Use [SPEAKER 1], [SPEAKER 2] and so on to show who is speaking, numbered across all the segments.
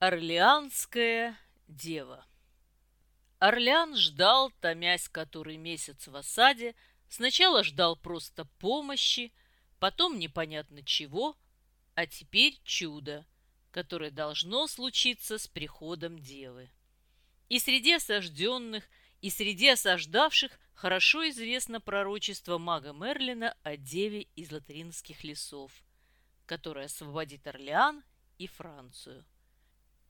[SPEAKER 1] Орлеанская дева Орлеан ждал, томясь который месяц в осаде, сначала ждал просто помощи, потом непонятно чего, а теперь чудо, которое должно случиться с приходом девы. И среди осажденных, и среди осаждавших хорошо известно пророчество мага Мерлина о деве из латринских лесов, которая освободит Орлеан и Францию.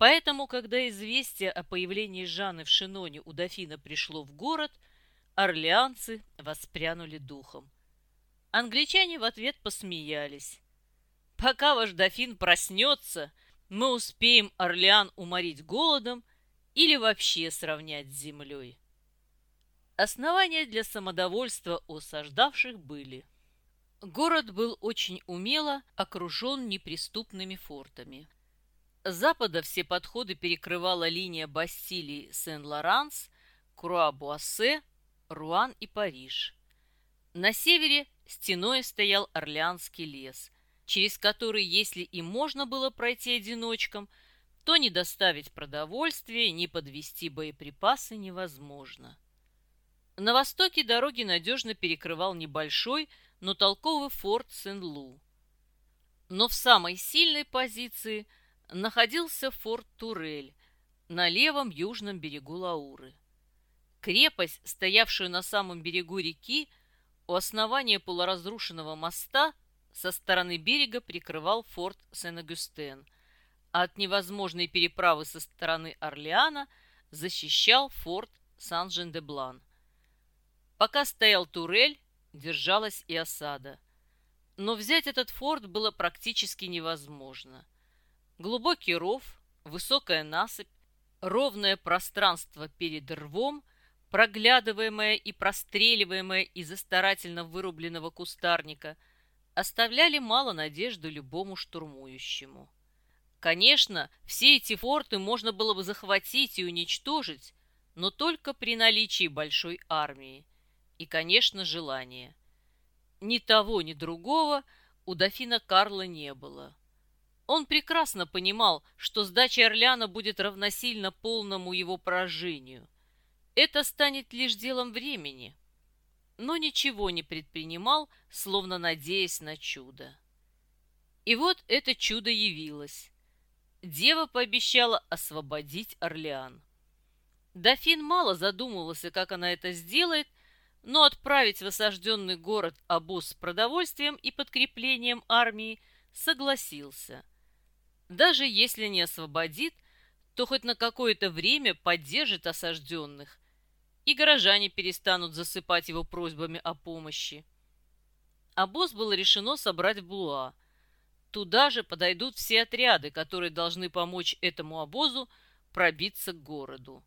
[SPEAKER 1] Поэтому, когда известие о появлении Жанны в Шиноне у дофина пришло в город, орлеанцы воспрянули духом. Англичане в ответ посмеялись. «Пока ваш дофин проснется, мы успеем Орлеан уморить голодом или вообще сравнять с землей». Основания для самодовольства у осаждавших были. Город был очень умело окружен неприступными фортами. Запада все подходы перекрывала линия Бастилии Сен-Лоранс, Круа-Буассе, Руан и Париж. На севере стеной стоял Орлеанский лес, через который, если и можно было пройти одиночкам, то не доставить продовольствие, не подвести боеприпасы невозможно. На востоке дороги надежно перекрывал небольшой, но толковый форт Сен-Лу. Но в самой сильной позиции находился форт Турель на левом южном берегу Лауры. Крепость, стоявшую на самом берегу реки, у основания полуразрушенного моста со стороны берега прикрывал форт Сен-Агюстен, а от невозможной переправы со стороны Орлеана защищал форт Сан-Жен-де-Блан. Пока стоял турель, держалась и осада. Но взять этот форт было практически невозможно. Глубокий ров, высокая насыпь, ровное пространство перед рвом, проглядываемое и простреливаемое из-за старательно вырубленного кустарника, оставляли мало надежды любому штурмующему. Конечно, все эти форты можно было бы захватить и уничтожить, но только при наличии большой армии и, конечно, желание. Ни того, ни другого у дофина Карла не было. Он прекрасно понимал, что сдача Орляна будет равносильно полному его поражению. Это станет лишь делом времени. Но ничего не предпринимал, словно надеясь на чудо. И вот это чудо явилось. Дева пообещала освободить Орлеан. Дофин мало задумывался, как она это сделает, но отправить в осажденный город обоз с продовольствием и подкреплением армии согласился. Даже если не освободит, то хоть на какое-то время поддержит осажденных, и горожане перестанут засыпать его просьбами о помощи. Обоз было решено собрать в Блуа. Туда же подойдут все отряды, которые должны помочь этому обозу пробиться к городу.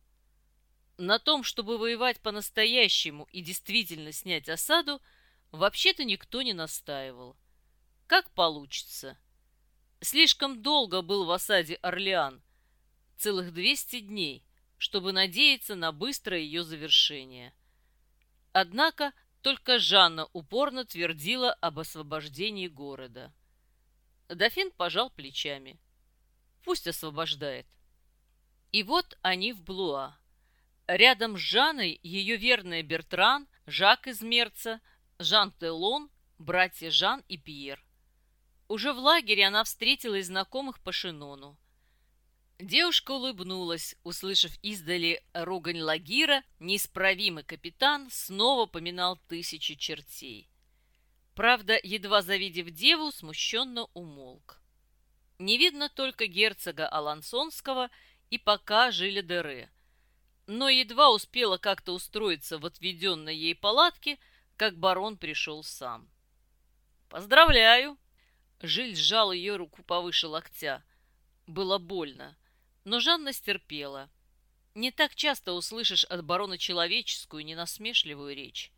[SPEAKER 1] На том, чтобы воевать по-настоящему и действительно снять осаду, вообще-то никто не настаивал. Как получится. Слишком долго был в осаде Орлеан, целых 200 дней, чтобы надеяться на быстрое ее завершение. Однако только Жанна упорно твердила об освобождении города. Дофин пожал плечами. Пусть освобождает. И вот они в Блуа. Рядом с Жанной ее верная Бертран, Жак из Мерца, Жан Телон, братья Жан и Пьер. Уже в лагере она встретила и знакомых по Шинону. Девушка улыбнулась, услышав издали ругань Лагира, неисправимый капитан снова поминал тысячи чертей. Правда, едва завидев деву, смущенно умолк. Не видно только герцога Алансонского и пока жили Дере – но едва успела как-то устроиться в отведенной ей палатке, как барон пришел сам. «Поздравляю!» Жиль сжал ее руку повыше локтя. Было больно, но Жанна стерпела. Не так часто услышишь от барона человеческую, ненасмешливую речь.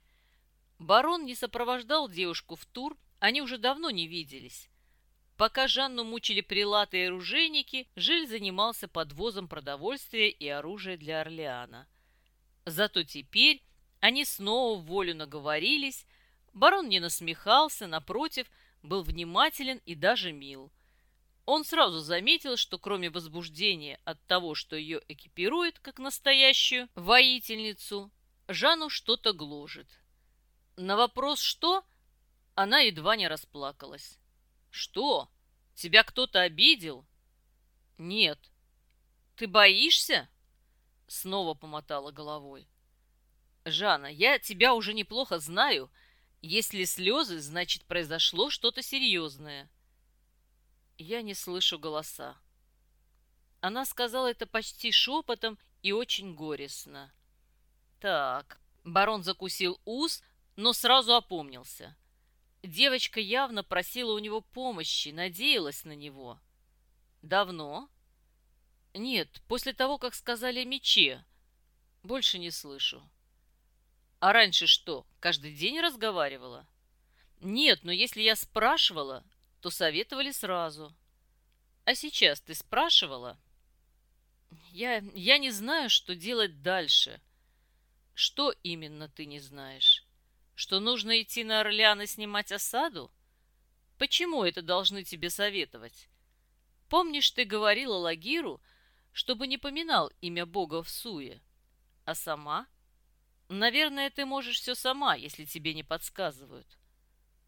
[SPEAKER 1] Барон не сопровождал девушку в тур, они уже давно не виделись. Пока Жанну мучили прилаты и оружейники, Жиль занимался подвозом продовольствия и оружия для Орлеана. Зато теперь они снова в волю наговорились, барон не насмехался, напротив, был внимателен и даже мил. Он сразу заметил, что кроме возбуждения от того, что ее экипируют как настоящую воительницу, Жанну что-то гложет. На вопрос «что?» она едва не расплакалась. «Что? Тебя кто-то обидел?» «Нет». «Ты боишься?» Снова помотала головой. «Жанна, я тебя уже неплохо знаю. Если слезы, значит, произошло что-то серьезное». Я не слышу голоса. Она сказала это почти шепотом и очень горестно. Так, барон закусил ус, но сразу опомнился. Девочка явно просила у него помощи, надеялась на него. Давно? Нет, после того, как сказали мече. Больше не слышу. А раньше что, каждый день разговаривала? Нет, но если я спрашивала, то советовали сразу. А сейчас ты спрашивала? Я, я не знаю, что делать дальше. Что именно ты не знаешь? Что нужно идти на Орлеан и снимать осаду? Почему это должны тебе советовать? Помнишь, ты говорила Лагиру, чтобы не поминал имя Бога в суе? А сама? Наверное, ты можешь все сама, если тебе не подсказывают.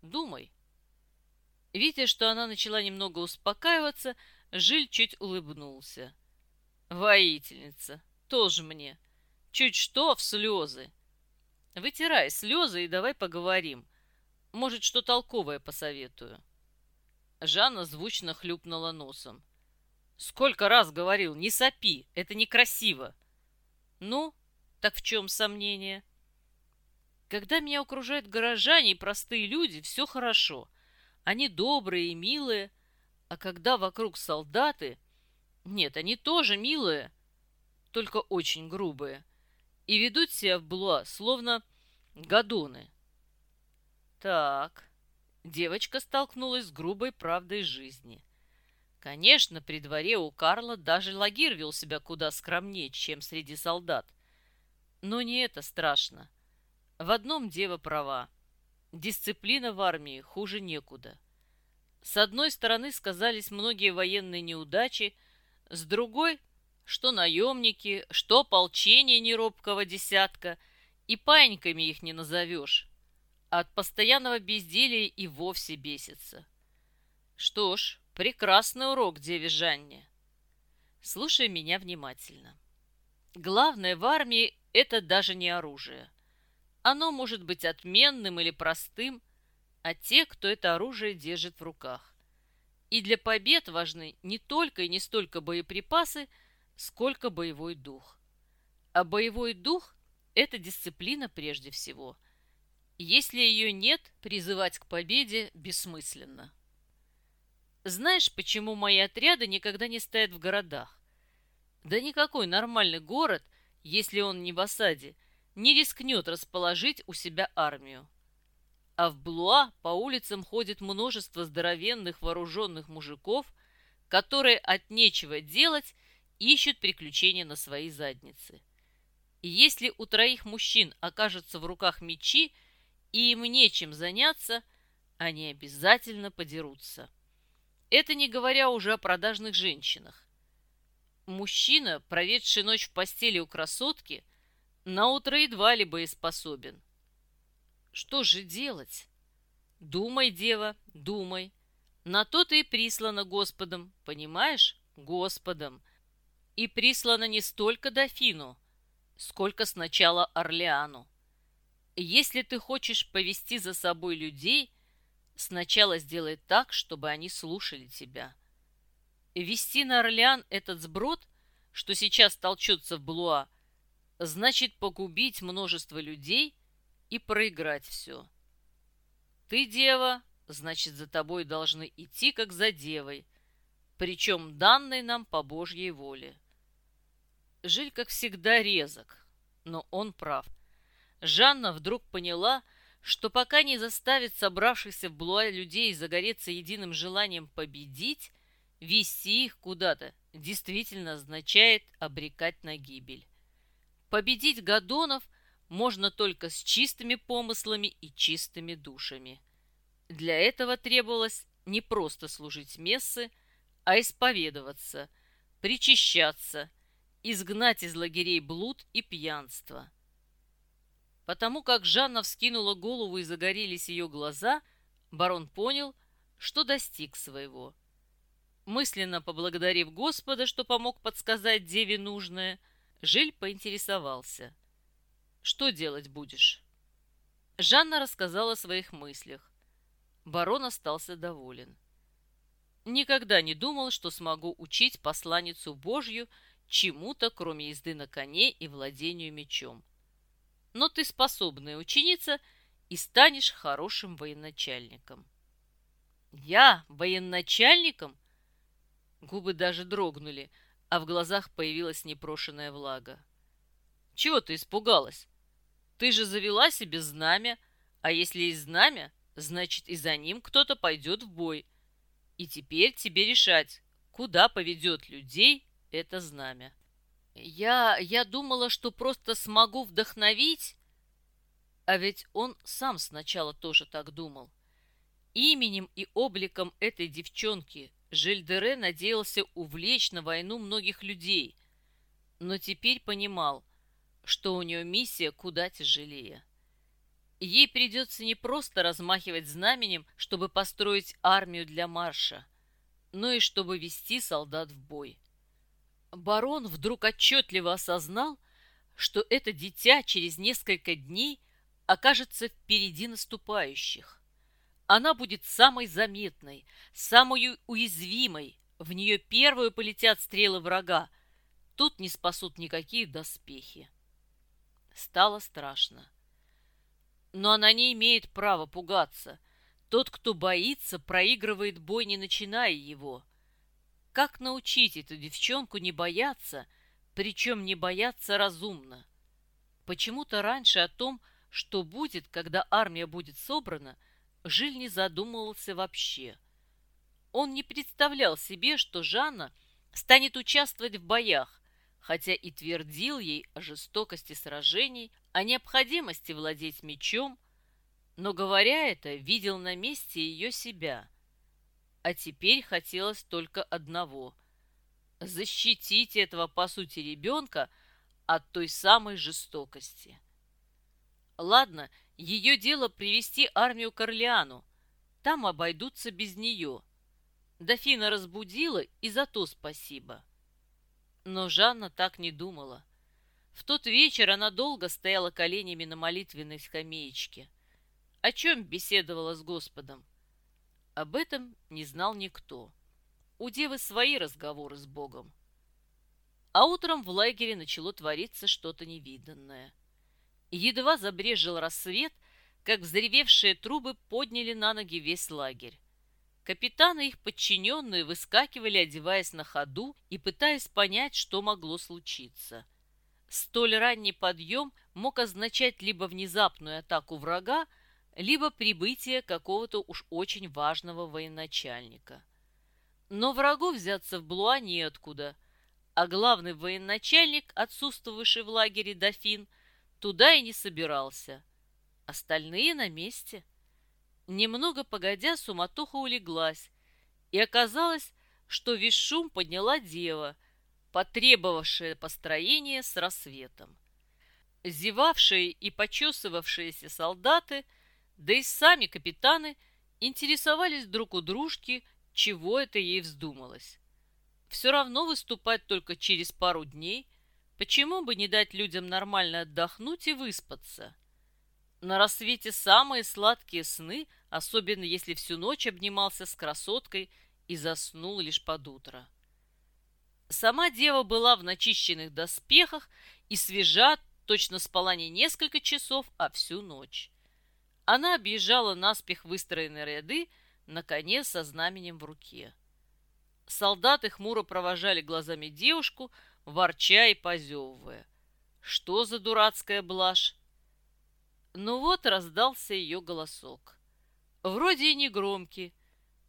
[SPEAKER 1] Думай. Видя, что она начала немного успокаиваться, Жиль чуть улыбнулся. «Воительница, тоже мне. Чуть что в слезы. Вытирай слезы и давай поговорим. Может, что толковое посоветую». Жанна звучно хлюпнула носом. «Сколько раз говорил, не сопи, это некрасиво!» «Ну, так в чем сомнение?» «Когда меня окружают горожане и простые люди, все хорошо. Они добрые и милые, а когда вокруг солдаты... Нет, они тоже милые, только очень грубые, и ведут себя в Блуа, словно гадоны. Так, девочка столкнулась с грубой правдой жизни. Конечно, при дворе у Карла даже Лагир вел себя куда скромнее, чем среди солдат. Но не это страшно. В одном дева права. Дисциплина в армии хуже некуда. С одной стороны сказались многие военные неудачи, с другой, что наемники, что ополчение неробкого десятка, и паиньками их не назовешь. От постоянного безделия и вовсе бесится. Что ж, прекрасный урок, деве Жанне. Слушай меня внимательно. Главное в армии – это даже не оружие – оно может быть отменным или простым, а те, кто это оружие держит в руках. И для побед важны не только и не столько боеприпасы, сколько боевой дух. А боевой дух – это дисциплина прежде всего. Если ее нет, призывать к победе бессмысленно. Знаешь, почему мои отряды никогда не стоят в городах? Да никакой нормальный город, если он не в осаде – не рискнет расположить у себя армию. А в Блуа по улицам ходит множество здоровенных вооруженных мужиков, которые от нечего делать ищут приключения на свои задницы. И если у троих мужчин окажутся в руках мечи, и им нечем заняться, они обязательно подерутся. Это не говоря уже о продажных женщинах. Мужчина, проведший ночь в постели у красотки – на утро едва ли боеспособен. Что же делать? Думай, дева, думай. На то ты и прислана Господом, понимаешь? Господом. И прислана не столько дофину, сколько сначала Орлеану. Если ты хочешь повести за собой людей, сначала сделай так, чтобы они слушали тебя. Вести на Орлеан этот сброд, что сейчас толчется в Блуа, значит погубить множество людей и проиграть все. Ты дева, значит, за тобой должны идти, как за девой, причем данной нам по Божьей воле. Жиль, как всегда, резок, но он прав. Жанна вдруг поняла, что пока не заставит собравшихся в Блуа людей загореться единым желанием победить, вести их куда-то действительно означает обрекать на гибель. Победить гадонов можно только с чистыми помыслами и чистыми душами. Для этого требовалось не просто служить мессы, а исповедоваться, причащаться, изгнать из лагерей блуд и пьянство. Потому как Жанна вскинула голову и загорелись ее глаза, барон понял, что достиг своего. Мысленно поблагодарив Господа, что помог подсказать деве нужное, Жиль поинтересовался. «Что делать будешь?» Жанна рассказала о своих мыслях. Барон остался доволен. Никогда не думал, что смогу учить посланницу Божью чему-то, кроме езды на коне и владению мечом. Но ты способная ученица и станешь хорошим военачальником. Я военачальником? Губы даже дрогнули, а в глазах появилась непрошенная влага. Чего ты испугалась? Ты же завела себе знамя, а если есть знамя, значит и за ним кто-то пойдет в бой. И теперь тебе решать, куда поведет людей это знамя. Я, я думала, что просто смогу вдохновить, а ведь он сам сначала тоже так думал. Именем и обликом этой девчонки Жильдере надеялся увлечь на войну многих людей, но теперь понимал, что у нее миссия куда тяжелее. Ей придется не просто размахивать знаменем, чтобы построить армию для марша, но и чтобы вести солдат в бой. Барон вдруг отчетливо осознал, что это дитя через несколько дней окажется впереди наступающих. Она будет самой заметной, самой уязвимой. В нее первую полетят стрелы врага. Тут не спасут никакие доспехи. Стало страшно. Но она не имеет права пугаться. Тот, кто боится, проигрывает бой, не начиная его. Как научить эту девчонку не бояться, причем не бояться разумно? Почему-то раньше о том, что будет, когда армия будет собрана, Жиль не задумывался вообще. Он не представлял себе, что Жанна станет участвовать в боях, хотя и твердил ей о жестокости сражений, о необходимости владеть мечом, но, говоря это, видел на месте ее себя. А теперь хотелось только одного — защитить этого, по сути, ребенка от той самой жестокости. Ладно, — ее дело привести армию к Орлеану. Там обойдутся без нее. Дофина разбудила, и за то спасибо. Но Жанна так не думала. В тот вечер она долго стояла коленями на молитвенной скамеечке. О чем беседовала с Господом? Об этом не знал никто. У девы свои разговоры с Богом. А утром в лагере начало твориться что-то невиданное – Едва забрежил рассвет, как взревевшие трубы подняли на ноги весь лагерь. Капитаны и их подчиненные выскакивали, одеваясь на ходу и пытаясь понять, что могло случиться. Столь ранний подъем мог означать либо внезапную атаку врага, либо прибытие какого-то уж очень важного военачальника. Но врагу взяться в Блуа неоткуда, а главный военачальник, отсутствовавший в лагере дофин, Туда и не собирался. Остальные на месте. Немного погодя, суматоха улеглась, и оказалось, что весь шум подняла дева, потребовавшая построения с рассветом. Зевавшие и почесывавшиеся солдаты, да и сами капитаны интересовались друг у дружки, чего это ей вздумалось. Все равно выступать только через пару дней – Почему бы не дать людям нормально отдохнуть и выспаться? На рассвете самые сладкие сны, особенно если всю ночь обнимался с красоткой и заснул лишь под утро. Сама дева была в начищенных доспехах и свежа, точно спала не несколько часов, а всю ночь. Она объезжала наспех выстроенные ряды, на коне со знаменем в руке. Солдаты хмуро провожали глазами девушку, ворча и позевывая. Что за дурацкая блажь? Ну вот раздался ее голосок. Вроде и не громкий,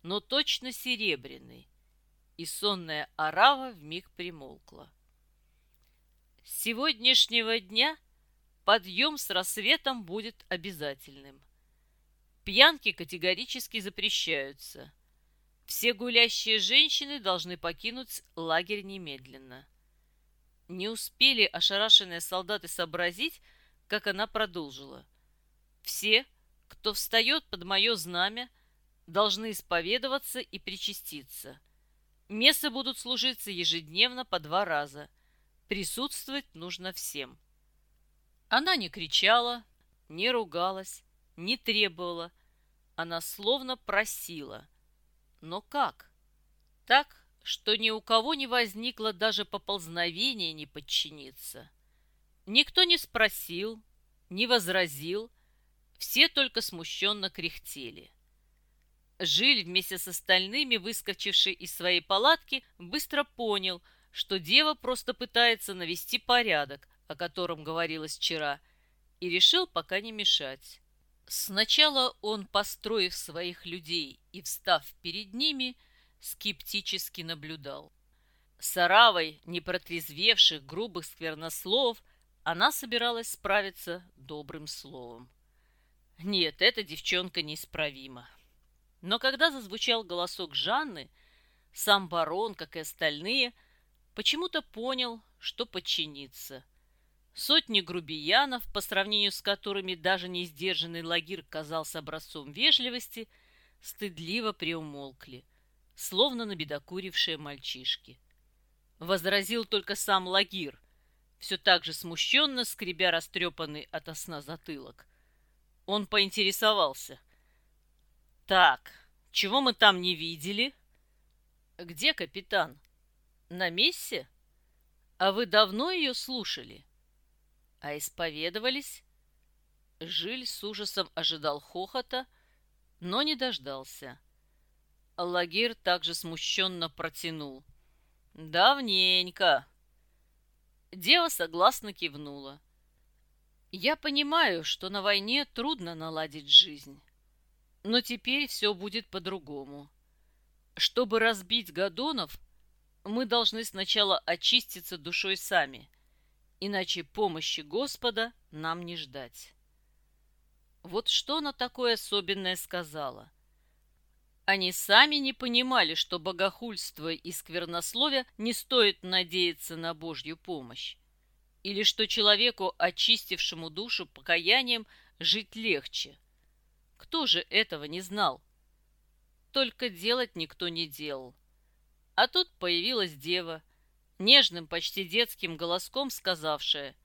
[SPEAKER 1] но точно серебряный. И сонная орава вмиг примолкла. С сегодняшнего дня подъем с рассветом будет обязательным. Пьянки категорически запрещаются. Все гулящие женщины должны покинуть лагерь немедленно. Не успели ошарашенные солдаты сообразить, как она продолжила. Все, кто встает под мое знамя, должны исповедоваться и причаститься. Мессы будут служиться ежедневно по два раза. Присутствовать нужно всем. Она не кричала, не ругалась, не требовала. Она словно просила. Но как? Так, что ни у кого не возникло даже поползновения не подчиниться. Никто не спросил, не возразил, все только смущенно кряхтели. Жиль вместе с остальными, выскочивший из своей палатки, быстро понял, что дева просто пытается навести порядок, о котором говорилось вчера, и решил пока не мешать. Сначала он, построив своих людей и встав перед ними, скептически наблюдал. С оравой непротрезвевших грубых сквернослов она собиралась справиться добрым словом. Нет, эта девчонка неисправима. Но когда зазвучал голосок Жанны, сам барон, как и остальные, почему-то понял, что подчинится. Сотни грубиянов, по сравнению с которыми даже несдержанный лагир казался образцом вежливости, стыдливо приумолкли, словно набедокурившие мальчишки. Возразил только сам лагир, все так же смущенно скребя растрепанный от сна затылок. Он поинтересовался. «Так, чего мы там не видели?» «Где капитан? На мессе? А вы давно ее слушали?» «А исповедовались?» Жиль с ужасом ожидал хохота, но не дождался. Лагир также смущенно протянул. «Давненько!» Дева согласно кивнула. Я понимаю, что на войне трудно наладить жизнь. Но теперь все будет по-другому. Чтобы разбить Гадонов, мы должны сначала очиститься душой сами, иначе помощи Господа нам не ждать. Вот что она такое особенное сказала. Они сами не понимали, что богохульство и сквернословие не стоит надеяться на Божью помощь или что человеку, очистившему душу покаянием, жить легче. Кто же этого не знал? Только делать никто не делал. А тут появилась дева, нежным, почти детским голоском сказавшая,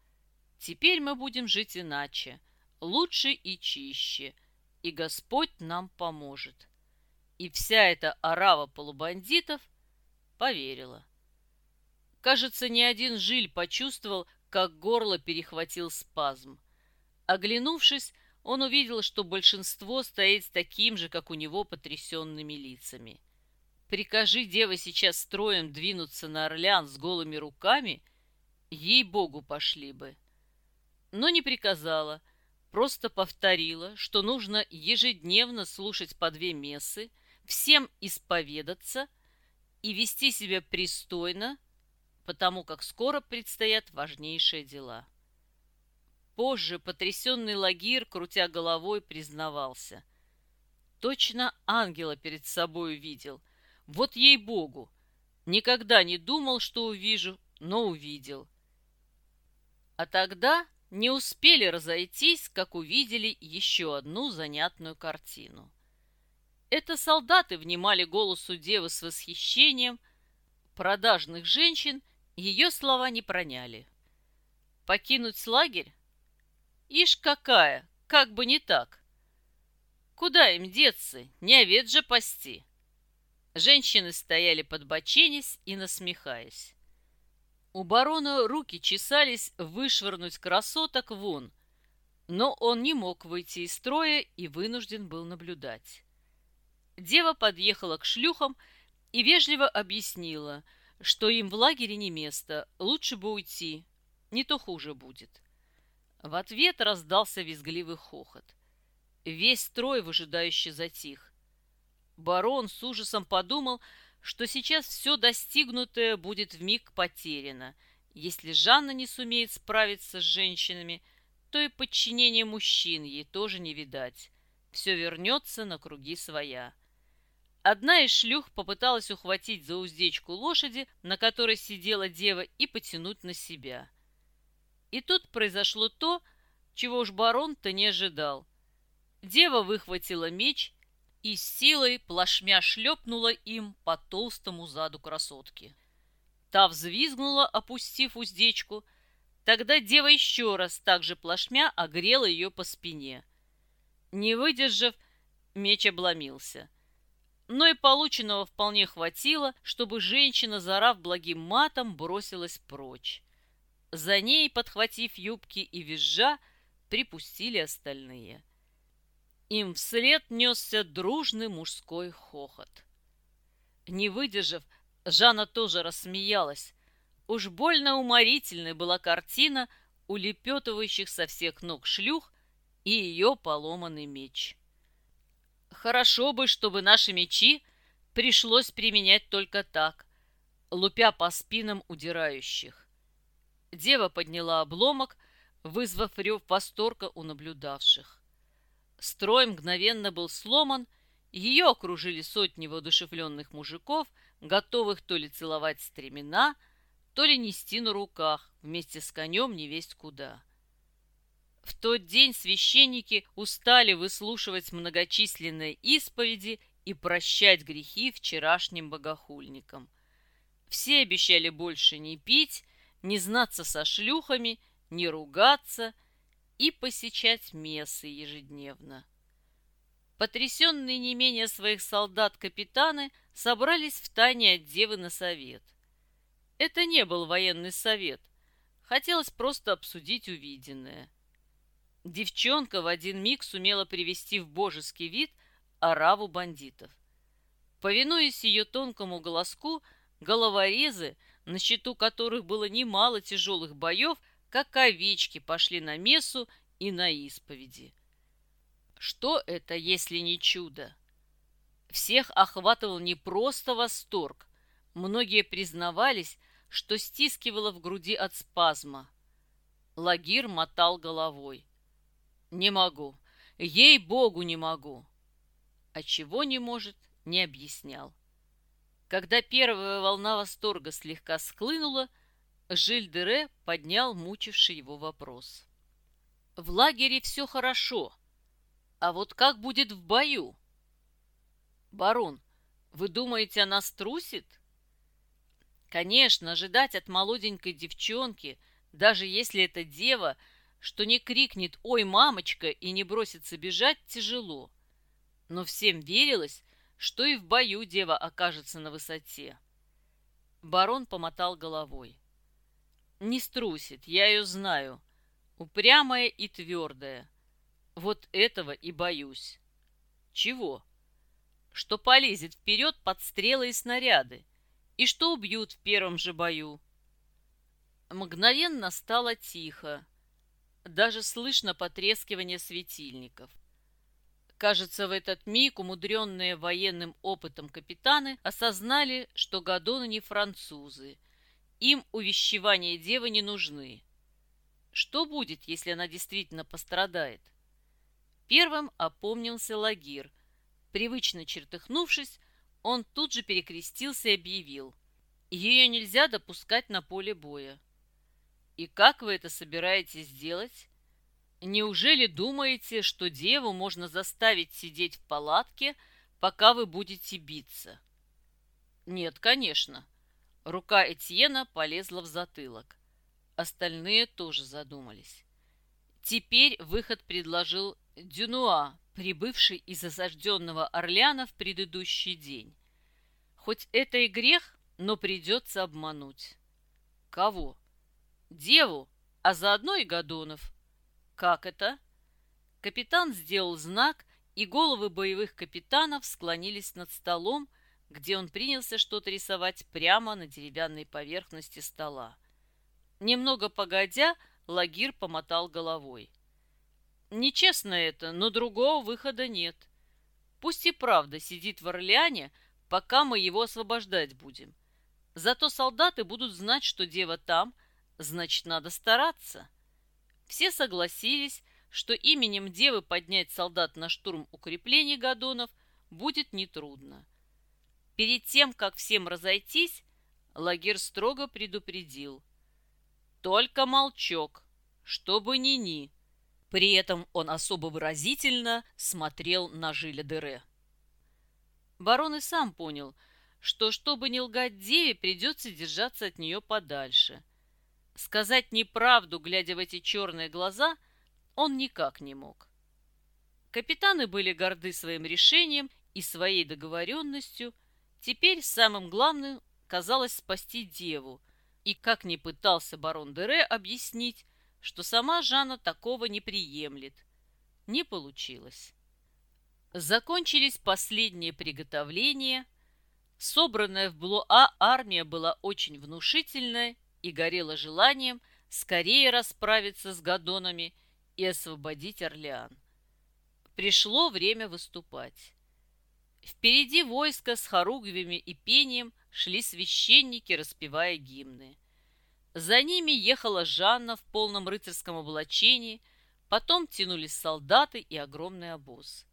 [SPEAKER 1] «Теперь мы будем жить иначе, лучше и чище, и Господь нам поможет». И вся эта орава полубандитов поверила. Кажется, ни один жиль почувствовал, как горло перехватил спазм. Оглянувшись, он увидел, что большинство стоит с таким же, как у него, потрясенными лицами. Прикажи дева сейчас строем двинуться на Орлян с голыми руками, ей-богу пошли бы. Но не приказала, просто повторила, что нужно ежедневно слушать по две мессы, всем исповедаться и вести себя пристойно, потому как скоро предстоят важнейшие дела. Позже потрясенный Лагир, крутя головой, признавался. Точно ангела перед собой увидел. Вот ей-богу! Никогда не думал, что увижу, но увидел. А тогда не успели разойтись, как увидели еще одну занятную картину. Это солдаты внимали голосу девы с восхищением, продажных женщин – ее слова не проняли. Покинуть лагерь? Ишь какая, как бы не так. Куда им деться, не овец же пасти. Женщины стояли под боченись и насмехаясь. У барона руки чесались вышвырнуть красоток вон, но он не мог выйти из строя и вынужден был наблюдать. Дева подъехала к шлюхам и вежливо объяснила – что им в лагере не место, лучше бы уйти, не то хуже будет. В ответ раздался визгливый хохот. Весь строй выжидающе затих. Барон с ужасом подумал, что сейчас все достигнутое будет вмиг потеряно. Если Жанна не сумеет справиться с женщинами, то и подчинение мужчин ей тоже не видать. Все вернется на круги своя. Одна из шлюх попыталась ухватить за уздечку лошади, на которой сидела дева, и потянуть на себя. И тут произошло то, чего уж барон-то не ожидал. Дева выхватила меч и с силой плашмя шлепнула им по толстому заду красотки. Та взвизгнула, опустив уздечку. Тогда дева еще раз так же плашмя огрела ее по спине. Не выдержав, меч обломился. Но и полученного вполне хватило, чтобы женщина, зарав благим матом, бросилась прочь. За ней, подхватив юбки и визжа, припустили остальные. Им вслед несся дружный мужской хохот. Не выдержав, Жанна тоже рассмеялась. Уж больно уморительной была картина улепетывающих со всех ног шлюх и ее поломанный меч. Хорошо бы, чтобы наши мечи пришлось применять только так, лупя по спинам удирающих. Дева подняла обломок, вызвав рев восторга у наблюдавших. Строй мгновенно был сломан, ее окружили сотни воодушевленных мужиков, готовых то ли целовать стремена, то ли нести на руках вместе с конем невесть куда. В тот день священники устали выслушивать многочисленные исповеди и прощать грехи вчерашним богохульникам. Все обещали больше не пить, не знаться со шлюхами, не ругаться и посещать мессы ежедневно. Потрясенные не менее своих солдат капитаны собрались в тайне от девы на совет. Это не был военный совет. Хотелось просто обсудить увиденное. Девчонка в один миг сумела привести в божеский вид ораву бандитов. Повинуясь ее тонкому голоску, головорезы, на счету которых было немало тяжелых боев, как овечки пошли на мессу и на исповеди. Что это, если не чудо? Всех охватывал не просто восторг. Многие признавались, что стискивало в груди от спазма. Лагир мотал головой. «Не могу. Ей-богу, не могу!» А чего не может, не объяснял. Когда первая волна восторга слегка склынула, Жиль-Дере поднял мучивший его вопрос. «В лагере все хорошо, а вот как будет в бою?» «Барон, вы думаете, она струсит?» Конечно, ожидать от молоденькой девчонки, даже если это дева, что не крикнет «Ой, мамочка!» и не бросится бежать, тяжело. Но всем верилось, что и в бою дева окажется на высоте. Барон помотал головой. «Не струсит, я ее знаю. Упрямая и твердая. Вот этого и боюсь». «Чего?» «Что полезет вперед под стрелы и снаряды и что убьют в первом же бою. Мгновенно стало тихо, даже слышно потрескивание светильников. Кажется, в этот миг умудренные военным опытом капитаны осознали, что Гадоны не французы. Им увещевания девы не нужны. Что будет, если она действительно пострадает? Первым опомнился Лагир. Привычно чертыхнувшись, он тут же перекрестился и объявил. Ее нельзя допускать на поле боя. И как вы это собираетесь делать? Неужели думаете, что деву можно заставить сидеть в палатке, пока вы будете биться? Нет, конечно. Рука Этьена полезла в затылок. Остальные тоже задумались. Теперь выход предложил Дюнуа, прибывший из осажденного Орлеана в предыдущий день. Хоть это и грех, но придется обмануть. Кого? Деву, а заодно и Гадонов. Как это? Капитан сделал знак, и головы боевых капитанов склонились над столом, где он принялся что-то рисовать прямо на деревянной поверхности стола. Немного погодя, Лагир помотал головой. Нечестно это, но другого выхода нет. Пусть и правда сидит в Орлеане, пока мы его освобождать будем. Зато солдаты будут знать, что дева там, значит, надо стараться. Все согласились, что именем девы поднять солдат на штурм укреплений Гадонов будет нетрудно. Перед тем, как всем разойтись, Лагер строго предупредил. «Только молчок, чтобы ни-ни». При этом он особо выразительно смотрел на Жиля Дере. Барон и сам понял, что, чтобы не лгать деве, придется держаться от нее подальше. Сказать неправду, глядя в эти черные глаза, он никак не мог. Капитаны были горды своим решением и своей договоренностью. Теперь самым главным казалось спасти деву, и как ни пытался барон Дере объяснить, что сама Жанна такого не приемлет. Не получилось. Закончились последние приготовления. Собранная в Блуа армия была очень внушительная и горела желанием скорее расправиться с Гадонами и освободить Орлеан пришло время выступать. Впереди войска с хоругвями и пением шли священники, распевая гимны. За ними ехала Жанна в полном рыцарском облачении, потом тянулись солдаты и огромный обоз.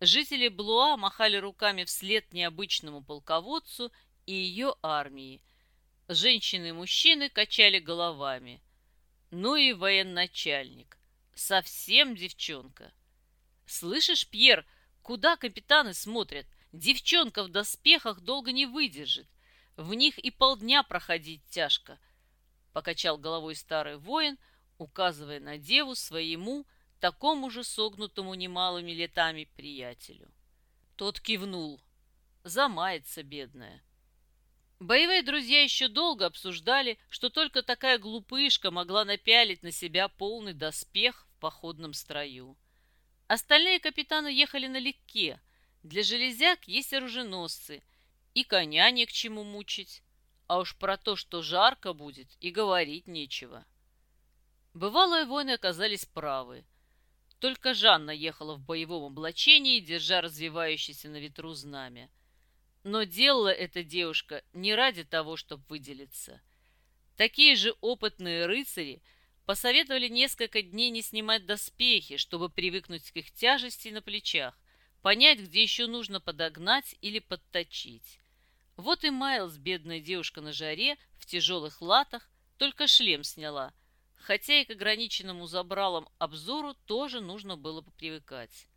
[SPEAKER 1] Жители Блуа махали руками вслед необычному полководцу и ее армии. Женщины и мужчины качали головами. Ну и военачальник. Совсем девчонка. «Слышишь, Пьер, куда капитаны смотрят? Девчонка в доспехах долго не выдержит. В них и полдня проходить тяжко», — покачал головой старый воин, указывая на деву своему, такому же согнутому немалыми летами приятелю. Тот кивнул. Замается бедная. Боевые друзья еще долго обсуждали, что только такая глупышка могла напялить на себя полный доспех в походном строю. Остальные капитаны ехали налегке. Для железяк есть оруженосцы, и коня не к чему мучить. А уж про то, что жарко будет, и говорить нечего. Бывалые воины оказались правы. Только Жанна ехала в боевом облачении, держа развивающееся на ветру знамя. Но делала эта девушка не ради того, чтобы выделиться. Такие же опытные рыцари – Посоветовали несколько дней не снимать доспехи, чтобы привыкнуть к их тяжести на плечах, понять, где еще нужно подогнать или подточить. Вот и Майлз, бедная девушка на жаре, в тяжелых латах, только шлем сняла, хотя и к ограниченному забралом обзору тоже нужно было попривыкать.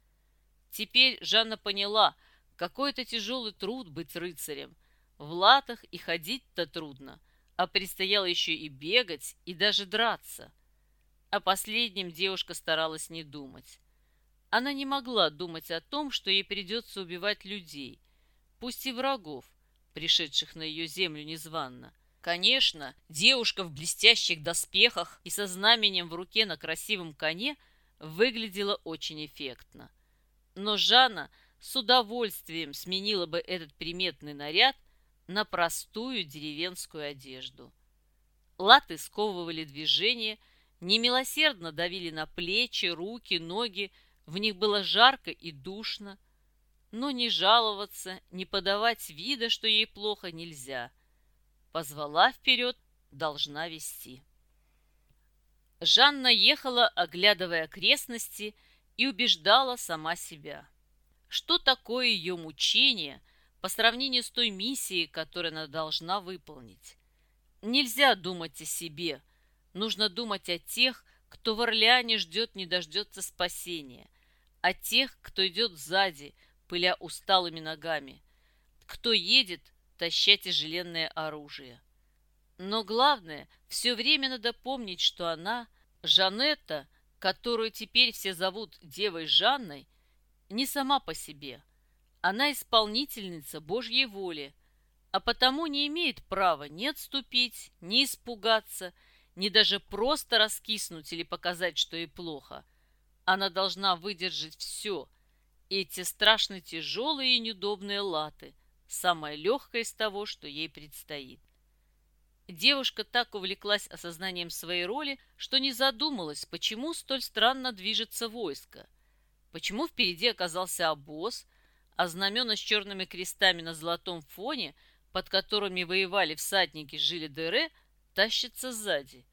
[SPEAKER 1] Теперь Жанна поняла, какой это тяжелый труд быть рыцарем. В латах и ходить-то трудно, а предстояло еще и бегать, и даже драться. О последнем девушка старалась не думать. Она не могла думать о том, что ей придется убивать людей, пусть и врагов, пришедших на ее землю незванно. Конечно, девушка в блестящих доспехах и со знаменем в руке на красивом коне выглядела очень эффектно. Но Жанна с удовольствием сменила бы этот приметный наряд на простую деревенскую одежду. Латы сковывали движение – немилосердно давили на плечи, руки, ноги, в них было жарко и душно. Но не жаловаться, не подавать вида, что ей плохо, нельзя. Позвала вперед, должна вести. Жанна ехала, оглядывая окрестности, и убеждала сама себя. Что такое ее мучение по сравнению с той миссией, которую она должна выполнить? Нельзя думать о себе – Нужно думать о тех, кто в Орлеане ждет не дождется спасения, о тех, кто идет сзади, пыля усталыми ногами, кто едет, таща тяжеленное оружие. Но главное, все время надо помнить, что она, Жанетта, которую теперь все зовут Девой Жанной, не сама по себе. Она исполнительница Божьей воли, а потому не имеет права ни отступить, ни испугаться – не даже просто раскиснуть или показать, что ей плохо. Она должна выдержать все. Эти страшно тяжелые и неудобные латы. Самое легкое из того, что ей предстоит. Девушка так увлеклась осознанием своей роли, что не задумалась, почему столь странно движется войско. Почему впереди оказался обоз, а знамена с черными крестами на золотом фоне, под которыми воевали всадники жили Дере, тащится сзади.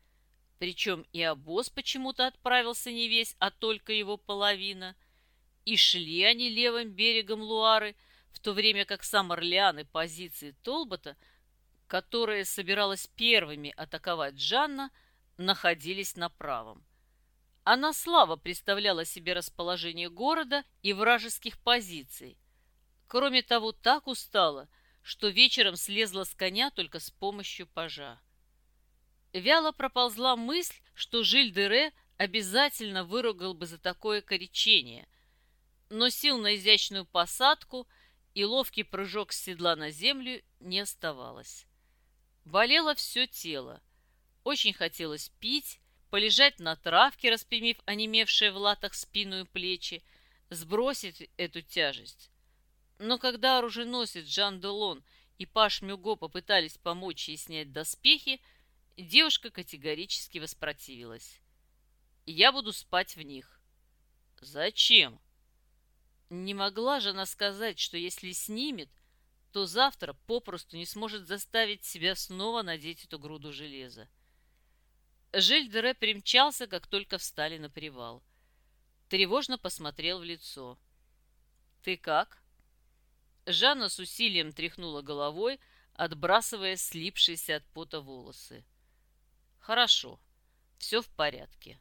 [SPEAKER 1] Причем и обоз почему-то отправился не весь, а только его половина. И шли они левым берегом Луары, в то время как сам Орлеан и позиции Толбота, которые собиралась первыми атаковать Джанна, находились на правом. Она слабо представляла себе расположение города и вражеских позиций. Кроме того, так устала, что вечером слезла с коня только с помощью пажа. Вяло проползла мысль, что Жиль-Дере обязательно выругал бы за такое коричение, но сил на изящную посадку и ловкий прыжок с седла на землю не оставалось. Болело все тело. Очень хотелось пить, полежать на травке, распрямив онемевшие в латах спину и плечи, сбросить эту тяжесть. Но когда оруженосец Жан Делон и Паш Мюго попытались помочь ей снять доспехи, девушка категорически воспротивилась. «Я буду спать в них». «Зачем?» Не могла же она сказать, что если снимет, то завтра попросту не сможет заставить себя снова надеть эту груду железа. Жиль-Дере примчался, как только встали на привал. Тревожно посмотрел в лицо. «Ты как?» Жанна с усилием тряхнула головой, отбрасывая слипшиеся от пота волосы. «Хорошо, все в порядке.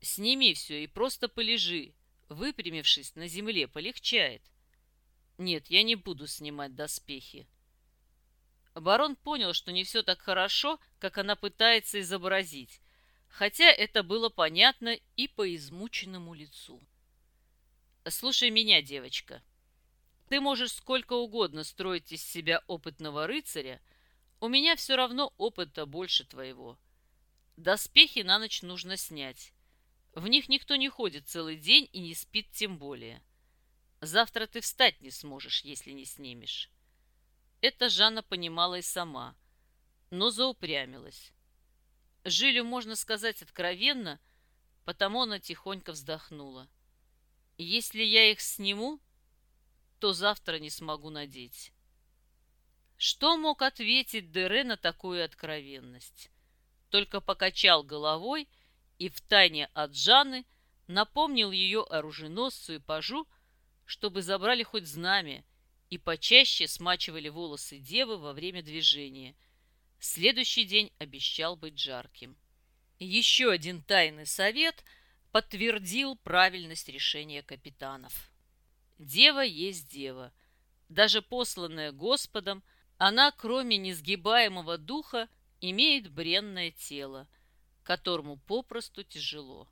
[SPEAKER 1] Сними все и просто полежи, выпрямившись на земле, полегчает. Нет, я не буду снимать доспехи. Барон понял, что не все так хорошо, как она пытается изобразить, хотя это было понятно и по измученному лицу. «Слушай меня, девочка. Ты можешь сколько угодно строить из себя опытного рыцаря, у меня все равно опыта больше твоего. Доспехи на ночь нужно снять. В них никто не ходит целый день и не спит тем более. Завтра ты встать не сможешь, если не снимешь. Это Жанна понимала и сама, но заупрямилась. Жилю, можно сказать откровенно, потому она тихонько вздохнула. Если я их сниму, то завтра не смогу надеть. Что мог ответить Дере на такую откровенность? Только покачал головой и втайне от Жанны напомнил ее оруженосцу и пажу, чтобы забрали хоть знамя и почаще смачивали волосы девы во время движения. Следующий день обещал быть жарким. Еще один тайный совет подтвердил правильность решения капитанов. Дева есть дева. Даже посланная Господом, она, кроме несгибаемого духа, имеет бренное тело, которому попросту тяжело.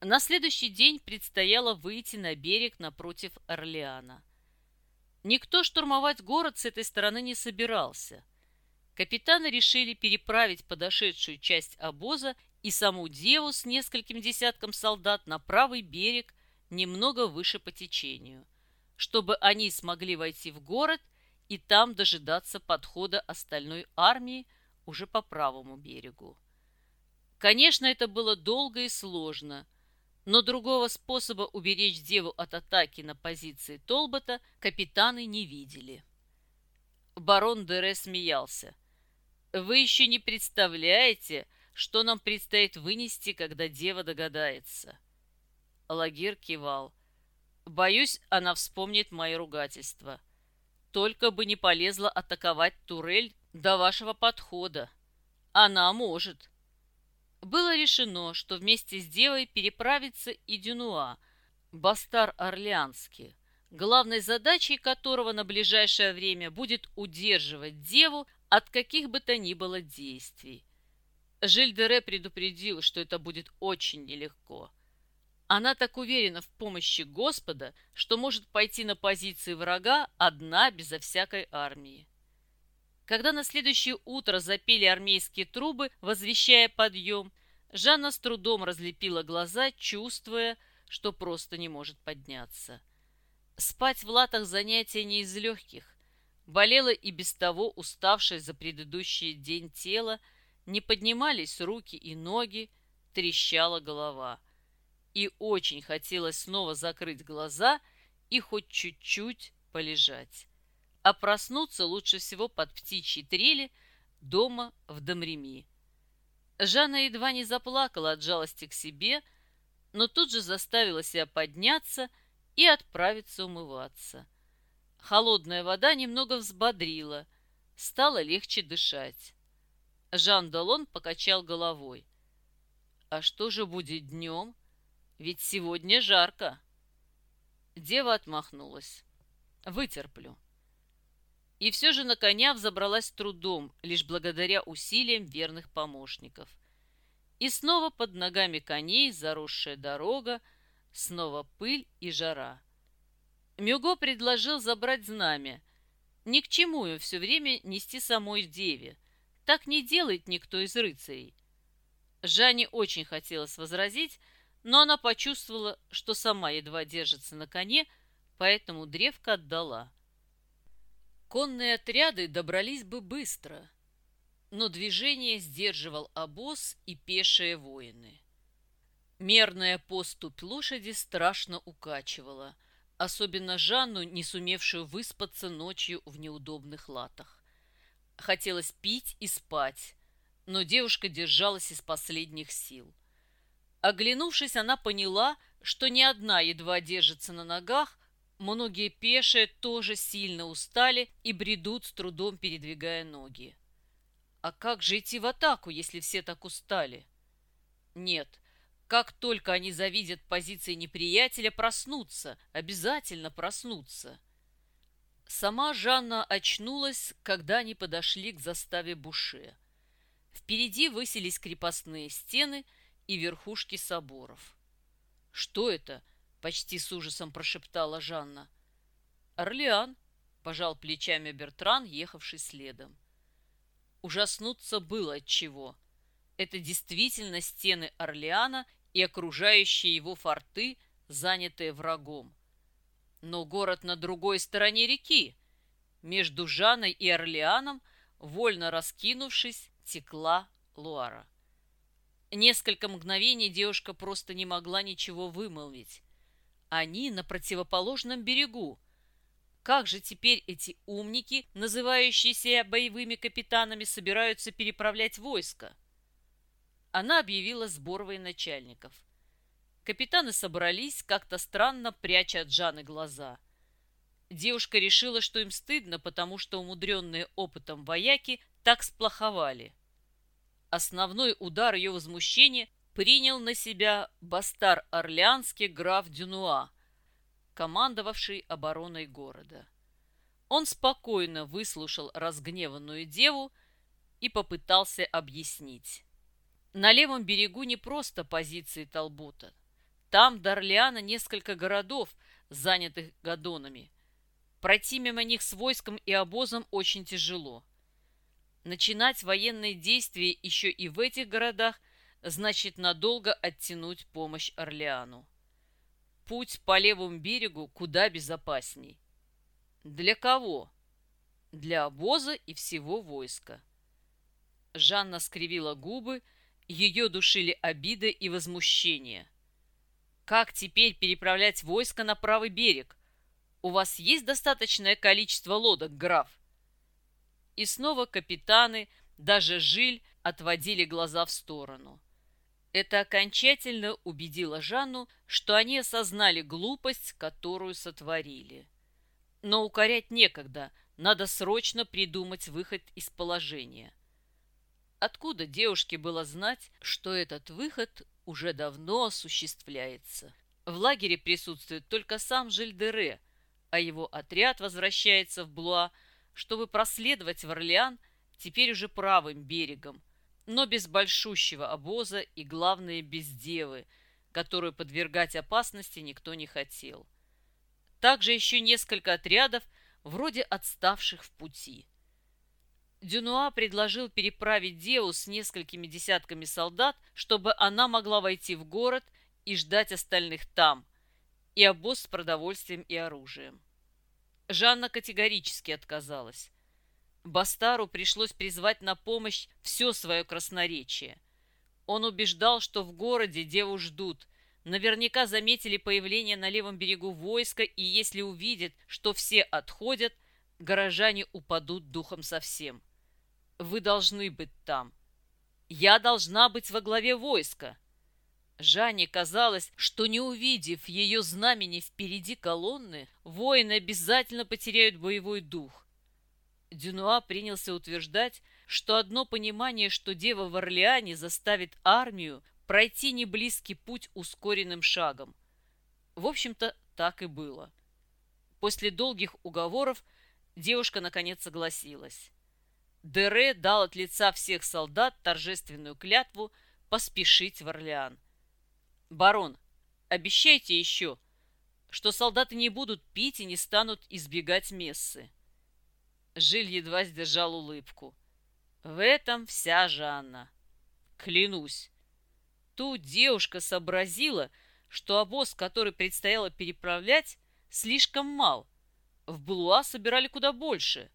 [SPEAKER 1] На следующий день предстояло выйти на берег напротив Орлеана. Никто штурмовать город с этой стороны не собирался. Капитаны решили переправить подошедшую часть обоза и саму деву с нескольким десятком солдат на правый берег немного выше по течению, чтобы они смогли войти в город и там дожидаться подхода остальной армии уже по правому берегу. Конечно, это было долго и сложно – но другого способа уберечь деву от атаки на позиции Толбота капитаны не видели. Барон Дере смеялся. «Вы еще не представляете, что нам предстоит вынести, когда дева догадается». Лагир кивал. «Боюсь, она вспомнит мои ругательства. Только бы не полезла атаковать турель до вашего подхода. Она может было решено, что вместе с девой переправится и Дюнуа, бастар Орлеанский, главной задачей которого на ближайшее время будет удерживать деву от каких бы то ни было действий. Жильдере предупредил, что это будет очень нелегко. Она так уверена в помощи Господа, что может пойти на позиции врага одна безо всякой армии. Когда на следующее утро запели армейские трубы, возвещая подъем, Жанна с трудом разлепила глаза, чувствуя, что просто не может подняться. Спать в латах занятие не из легких. Болело и без того уставшее за предыдущий день тело, не поднимались руки и ноги, трещала голова. И очень хотелось снова закрыть глаза и хоть чуть-чуть полежать а проснуться лучше всего под птичьи трели дома в Домреми. Жанна едва не заплакала от жалости к себе, но тут же заставила себя подняться и отправиться умываться. Холодная вода немного взбодрила, стало легче дышать. Жан Далон покачал головой. «А что же будет днем? Ведь сегодня жарко!» Дева отмахнулась. «Вытерплю». И все же на коня взобралась трудом, лишь благодаря усилиям верных помощников. И снова под ногами коней заросшая дорога, снова пыль и жара. Мюго предложил забрать знамя. Ни к чему им все время нести самой деве. Так не делает никто из рыцарей. Жанне очень хотелось возразить, но она почувствовала, что сама едва держится на коне, поэтому древко отдала. Конные отряды добрались бы быстро, но движение сдерживал обоз и пешие воины. Мерная поступь лошади страшно укачивала, особенно Жанну, не сумевшую выспаться ночью в неудобных латах. Хотелось пить и спать, но девушка держалась из последних сил. Оглянувшись, она поняла, что ни одна едва держится на ногах, Многие пешие тоже сильно устали и бредут с трудом передвигая ноги. А как же идти в атаку, если все так устали? Нет, как только они завидят позиции неприятеля, проснутся, обязательно проснутся. Сама Жанна очнулась, когда они подошли к заставе Буше. Впереди высились крепостные стены и верхушки соборов. Что это? Почти с ужасом прошептала Жанна. Орлеан, пожал плечами Бертран, ехавший следом. Ужаснуться было от чего. Это действительно стены Орлеана и окружающие его форты, занятые врагом. Но город на другой стороне реки. Между Жанной и Орлеаном, вольно раскинувшись, текла Луара. Несколько мгновений девушка просто не могла ничего вымолвить. Они на противоположном берегу. Как же теперь эти умники, называющиеся боевыми капитанами, собираются переправлять войско? Она объявила сбор военачальников. Капитаны собрались, как-то странно пряча от Жаны глаза. Девушка решила, что им стыдно, потому что умудренные опытом вояки так сплоховали. Основной удар ее возмущения принял на себя бастар Орлеанский граф Дюнуа, командовавший обороной города. Он спокойно выслушал разгневанную деву и попытался объяснить. На левом берегу не просто позиции Талбота. Там до Орлеана несколько городов, занятых гадонами. Пройти мимо них с войском и обозом очень тяжело. Начинать военные действия еще и в этих городах – значит надолго оттянуть помощь Орлеану. Путь по левому берегу куда безопасней. Для кого? Для обоза и всего войска. Жанна скривила губы, ее душили обиды и возмущение. Как теперь переправлять войско на правый берег? У вас есть достаточное количество лодок, граф? И снова капитаны, даже Жиль, отводили глаза в сторону. Это окончательно убедило Жанну, что они осознали глупость, которую сотворили. Но укорять некогда, надо срочно придумать выход из положения. Откуда девушке было знать, что этот выход уже давно осуществляется? В лагере присутствует только сам Жильдере, а его отряд возвращается в Блуа, чтобы проследовать в Орлеан теперь уже правым берегом – но без большущего обоза и, главное, без девы, которую подвергать опасности никто не хотел. Также еще несколько отрядов, вроде отставших в пути. Дюнуа предложил переправить деву с несколькими десятками солдат, чтобы она могла войти в город и ждать остальных там, и обоз с продовольствием и оружием. Жанна категорически отказалась. Бастару пришлось призвать на помощь все свое красноречие. Он убеждал, что в городе деву ждут. Наверняка заметили появление на левом берегу войска, и если увидят, что все отходят, горожане упадут духом совсем. Вы должны быть там. Я должна быть во главе войска. Жанне казалось, что не увидев ее знамени впереди колонны, воины обязательно потеряют боевой дух. Дюнуа принялся утверждать, что одно понимание, что дева в Орлеане заставит армию пройти неблизкий путь ускоренным шагом. В общем-то, так и было. После долгих уговоров девушка наконец согласилась. Дере дал от лица всех солдат торжественную клятву поспешить в Орлеан. «Барон, обещайте еще, что солдаты не будут пить и не станут избегать мессы». Жиль едва сдержал улыбку. В этом вся Жанна. Клянусь. Тут девушка сообразила, что обоз, который предстояло переправлять, слишком мал. В Блуа собирали куда больше.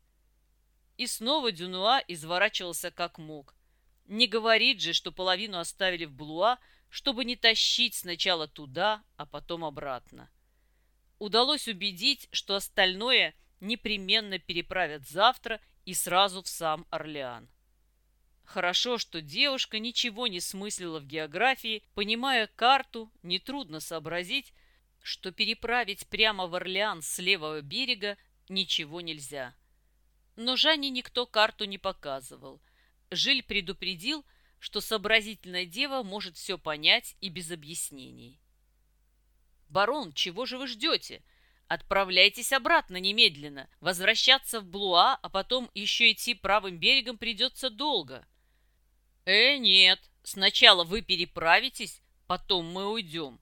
[SPEAKER 1] И снова Дюнуа изворачивался как мог. Не говорит же, что половину оставили в Блуа, чтобы не тащить сначала туда, а потом обратно. Удалось убедить, что остальное непременно переправят завтра и сразу в сам Орлеан. Хорошо, что девушка ничего не смыслила в географии, понимая карту, нетрудно сообразить, что переправить прямо в Орлеан с левого берега ничего нельзя. Но Жанне никто карту не показывал. Жиль предупредил, что сообразительная дева может все понять и без объяснений. «Барон, чего же вы ждете? Отправляйтесь обратно немедленно. Возвращаться в Блуа, а потом еще идти правым берегом придется долго». «Э, нет, сначала вы переправитесь, потом мы уйдем».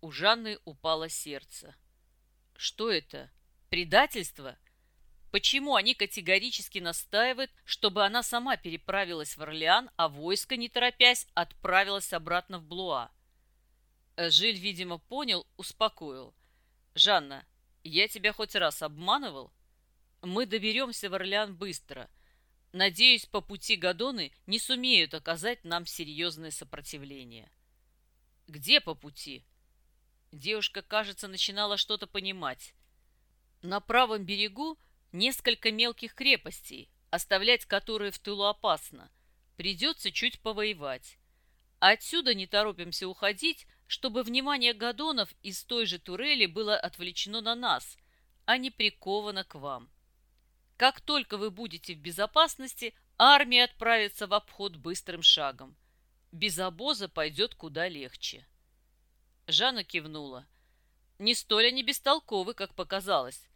[SPEAKER 1] У Жанны упало сердце. Что это? Предательство? Почему они категорически настаивают, чтобы она сама переправилась в Орлеан, а войско, не торопясь, отправилось обратно в Блуа? Э, Жиль, видимо, понял, успокоил. «Жанна, я тебя хоть раз обманывал? Мы доберемся в Орлеан быстро. Надеюсь, по пути Гадоны не сумеют оказать нам серьезное сопротивление». «Где по пути?» Девушка, кажется, начинала что-то понимать. На правом берегу несколько мелких крепостей, оставлять которые в тылу опасно. Придется чуть повоевать. Отсюда не торопимся уходить, чтобы внимание гадонов из той же турели было отвлечено на нас, а не приковано к вам. Как только вы будете в безопасности, армия отправится в обход быстрым шагом. Без обоза пойдет куда легче. Жанна кивнула. Не столь они бестолковы, как показалось.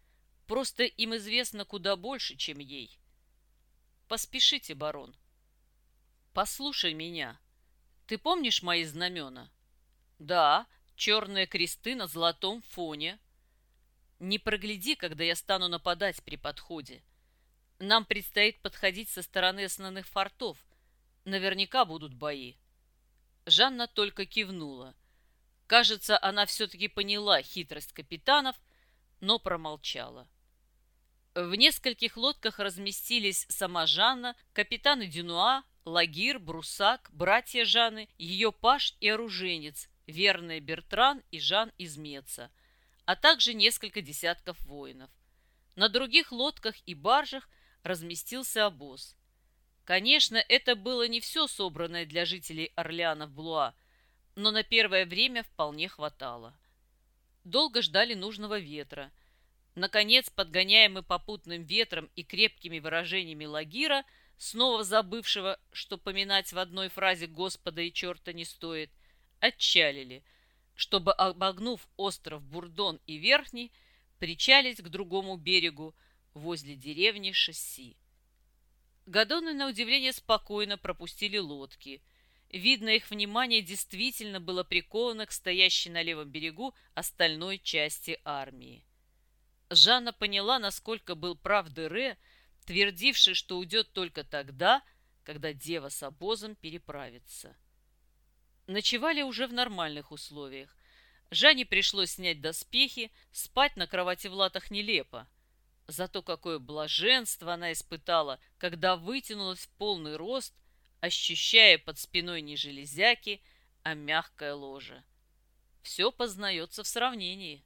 [SPEAKER 1] Просто им известно куда больше, чем ей. Поспешите, барон. Послушай меня. Ты помнишь мои знамена? Да, черные кресты на золотом фоне. Не прогляди, когда я стану нападать при подходе. Нам предстоит подходить со стороны основных фортов. Наверняка будут бои. Жанна только кивнула. Кажется, она все-таки поняла хитрость капитанов, но промолчала. В нескольких лодках разместились сама Жанна, капитаны Дюнуа, Лагир, Брусак, братья Жанны, ее паш и оруженец, верные Бертран и Жан из Меца, а также несколько десятков воинов. На других лодках и баржах разместился обоз. Конечно, это было не все собранное для жителей Орлеана в Блуа – но на первое время вполне хватало. Долго ждали нужного ветра. Наконец, подгоняемый попутным ветром и крепкими выражениями Лагира, снова забывшего, что поминать в одной фразе «Господа и черта не стоит», отчалили, чтобы, обогнув остров Бурдон и Верхний, причалить к другому берегу возле деревни Шасси. Гадоны, на удивление, спокойно пропустили лодки – Видно, их внимание действительно было приковано к стоящей на левом берегу остальной части армии. Жанна поняла, насколько был прав Дере, твердивший, что уйдет только тогда, когда дева с обозом переправится. Ночевали уже в нормальных условиях. Жанне пришлось снять доспехи, спать на кровати в латах нелепо. Зато какое блаженство она испытала, когда вытянулась в полный рост – ощущая под спиной не железяки, а мягкое ложе. Все познается в сравнении.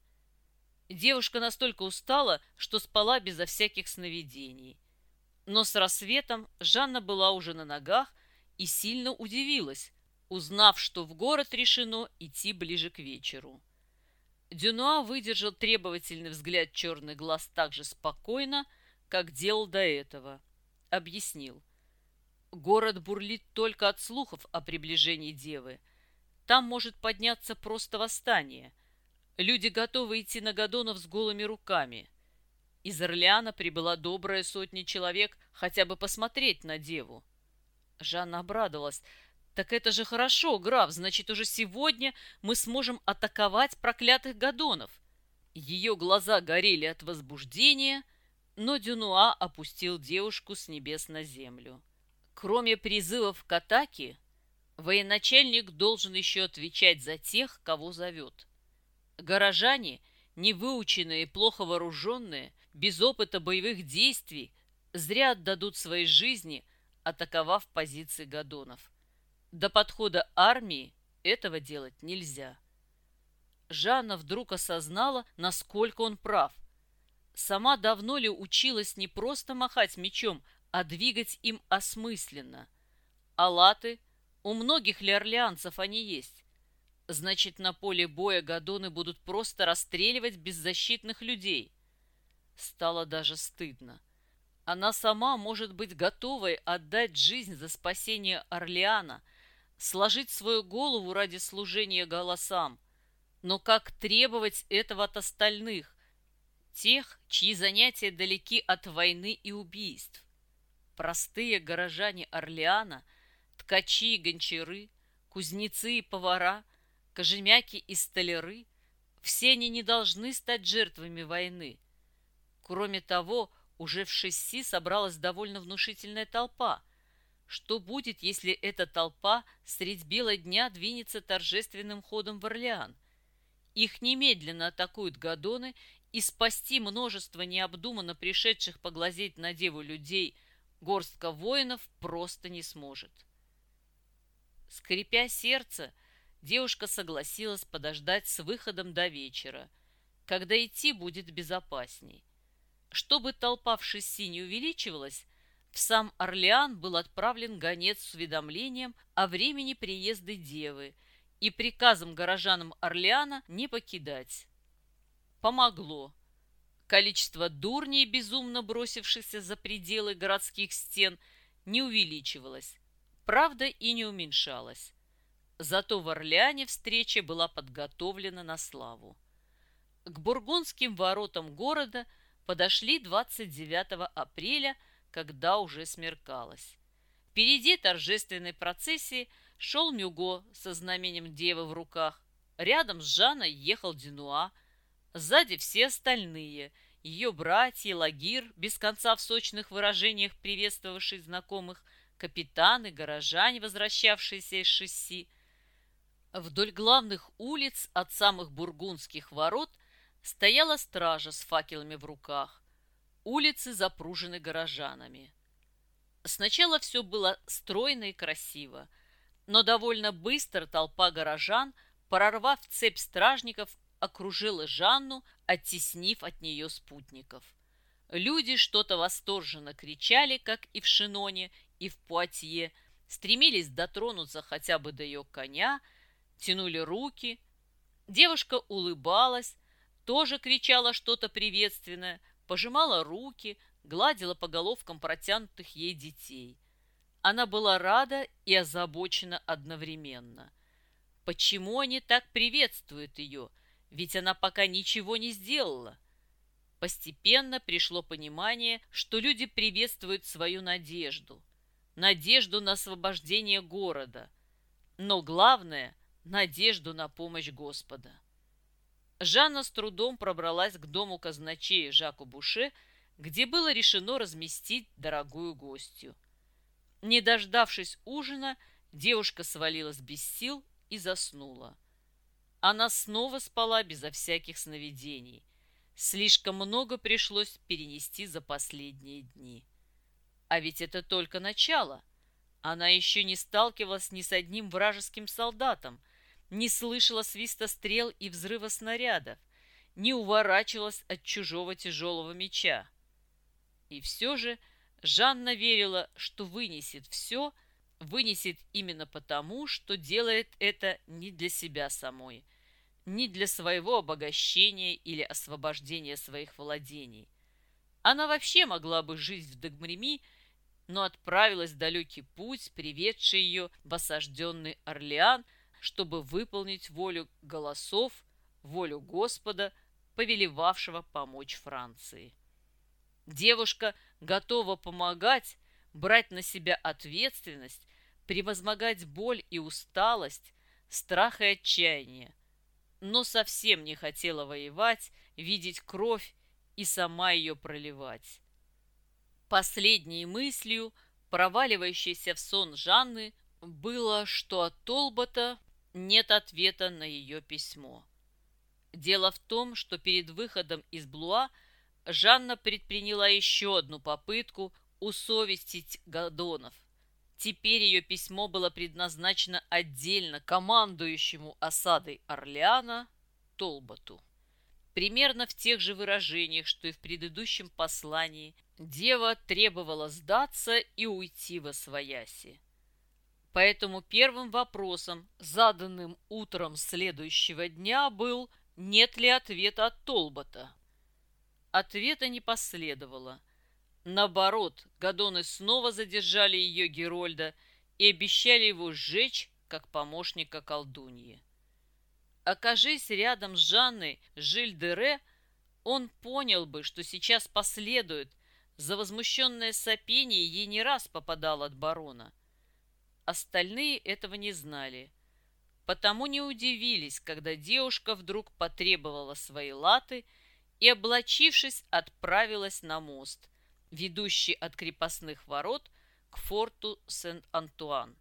[SPEAKER 1] Девушка настолько устала, что спала безо всяких сновидений. Но с рассветом Жанна была уже на ногах и сильно удивилась, узнав, что в город решено идти ближе к вечеру. Дюнуа выдержал требовательный взгляд черный глаз так же спокойно, как делал до этого. Объяснил. Город бурлит только от слухов о приближении девы. Там может подняться просто восстание. Люди готовы идти на Гадонов с голыми руками. Из Орлеана прибыла добрая сотня человек хотя бы посмотреть на деву. Жанна обрадовалась. «Так это же хорошо, граф, значит, уже сегодня мы сможем атаковать проклятых Гадонов». Ее глаза горели от возбуждения, но Дюнуа опустил девушку с небес на землю. Кроме призывов к атаке, военачальник должен еще отвечать за тех, кого зовет. Горожане, невыученные и плохо вооруженные, без опыта боевых действий, зря отдадут свои жизни, атаковав позиции Гадонов. До подхода армии этого делать нельзя. Жанна вдруг осознала, насколько он прав. Сама давно ли училась не просто махать мечом, а двигать им осмысленно? Алаты, у многих ли орлеанцев они есть? Значит, на поле боя гадоны будут просто расстреливать беззащитных людей. Стало даже стыдно. Она сама может быть готовой отдать жизнь за спасение Орлеана, сложить свою голову ради служения голосам. Но как требовать этого от остальных, тех, чьи занятия далеки от войны и убийств? Простые горожане Орлеана, ткачи и гончары, кузнецы и повара, кожемяки и столяры, все они не должны стать жертвами войны. Кроме того, уже в шести собралась довольно внушительная толпа. Что будет, если эта толпа средь бела дня двинется торжественным ходом в Орлеан? Их немедленно атакуют гадоны, и спасти множество необдуманно пришедших поглазеть на деву людей горстка воинов просто не сможет. Скрипя сердце, девушка согласилась подождать с выходом до вечера, когда идти будет безопасней. Чтобы толпа в шести не увеличивалась, в сам Орлеан был отправлен гонец с уведомлением о времени приезда девы и приказом горожанам Орлеана не покидать. Помогло. Количество дурней, безумно бросившихся за пределы городских стен, не увеличивалось, правда и не уменьшалось. Зато в Орлеане встреча была подготовлена на славу. К бургундским воротам города – подошли 29 апреля, когда уже смеркалось. Впереди торжественной процессии шел Мюго со знаменем девы в руках. Рядом с Жанной ехал Динуа. Сзади все остальные. Ее братья, Лагир, без конца в сочных выражениях приветствовавший знакомых, капитаны, горожане, возвращавшиеся из шасси. Вдоль главных улиц от самых бургундских ворот стояла стража с факелами в руках. Улицы запружены горожанами. Сначала все было стройно и красиво, но довольно быстро толпа горожан, прорвав цепь стражников, окружила Жанну, оттеснив от нее спутников. Люди что-то восторженно кричали, как и в Шиноне, и в Пуатье, стремились дотронуться хотя бы до ее коня, тянули руки. Девушка улыбалась, тоже кричала что-то приветственное, пожимала руки, гладила по головкам протянутых ей детей. Она была рада и озабочена одновременно. Почему они так приветствуют ее? Ведь она пока ничего не сделала. Постепенно пришло понимание, что люди приветствуют свою надежду. Надежду на освобождение города. Но главное – надежду на помощь Господа. Жанна с трудом пробралась к дому казначея Жаку Буше, где было решено разместить дорогую гостью. Не дождавшись ужина, девушка свалилась без сил и заснула. Она снова спала безо всяких сновидений. Слишком много пришлось перенести за последние дни. А ведь это только начало. Она еще не сталкивалась ни с одним вражеским солдатом – не слышала свиста стрел и взрыва снарядов, не уворачивалась от чужого тяжелого меча. И все же Жанна верила, что вынесет все, вынесет именно потому, что делает это не для себя самой, не для своего обогащения или освобождения своих владений. Она вообще могла бы жить в Дагмреми, но отправилась в далекий путь, приведший ее в осажденный Орлеан, чтобы выполнить волю голосов, волю Господа, повелевавшего помочь Франции. Девушка готова помогать, брать на себя ответственность, превозмогать боль и усталость, страх и отчаяние, но совсем не хотела воевать, видеть кровь и сама ее проливать. Последней мыслью, проваливающейся в сон Жанны, было, что от Толбота нет ответа на ее письмо. Дело в том, что перед выходом из Блуа Жанна предприняла еще одну попытку усовестить Гадонов. Теперь ее письмо было предназначено отдельно командующему осадой Орлеана Толботу. Примерно в тех же выражениях, что и в предыдущем послании, дева требовала сдаться и уйти во свояси. Поэтому первым вопросом, заданным утром следующего дня, был «Нет ли ответа от Толбота?» Ответа не последовало. Наоборот, Гадоны снова задержали ее Герольда и обещали его сжечь, как помощника колдуньи. Окажись рядом с Жанной Жиль-Дере, он понял бы, что сейчас последует. За возмущенное сопение ей не раз попадал от барона. Остальные этого не знали, потому не удивились, когда девушка вдруг потребовала свои латы – и, облачившись, отправилась на мост, ведущий от крепостных ворот к форту Сент-Антуан.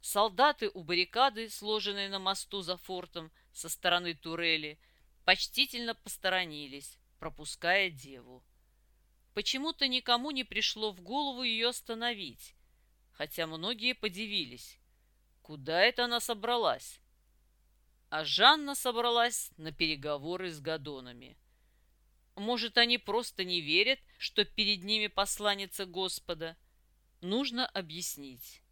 [SPEAKER 1] Солдаты у баррикады, сложенные на мосту за фортом со стороны турели, почтительно посторонились, пропуская деву. Почему-то никому не пришло в голову ее остановить, хотя многие подивились. Куда это она собралась? а Жанна собралась на переговоры с Гадонами. Может, они просто не верят, что перед ними посланница Господа? Нужно объяснить.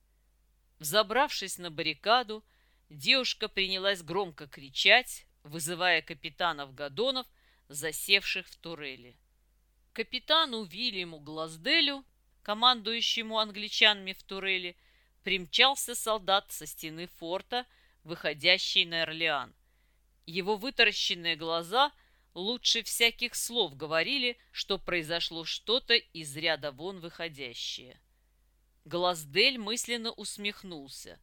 [SPEAKER 1] Взобравшись на баррикаду, девушка принялась громко кричать, вызывая капитанов Гадонов, засевших в турели. Капитану Вильяму Глазделю, командующему англичанами в турели, примчался солдат со стены форта – выходящий на Орлеан. Его вытаращенные глаза лучше всяких слов говорили, что произошло что-то из ряда вон выходящее. Глаздель мысленно усмехнулся.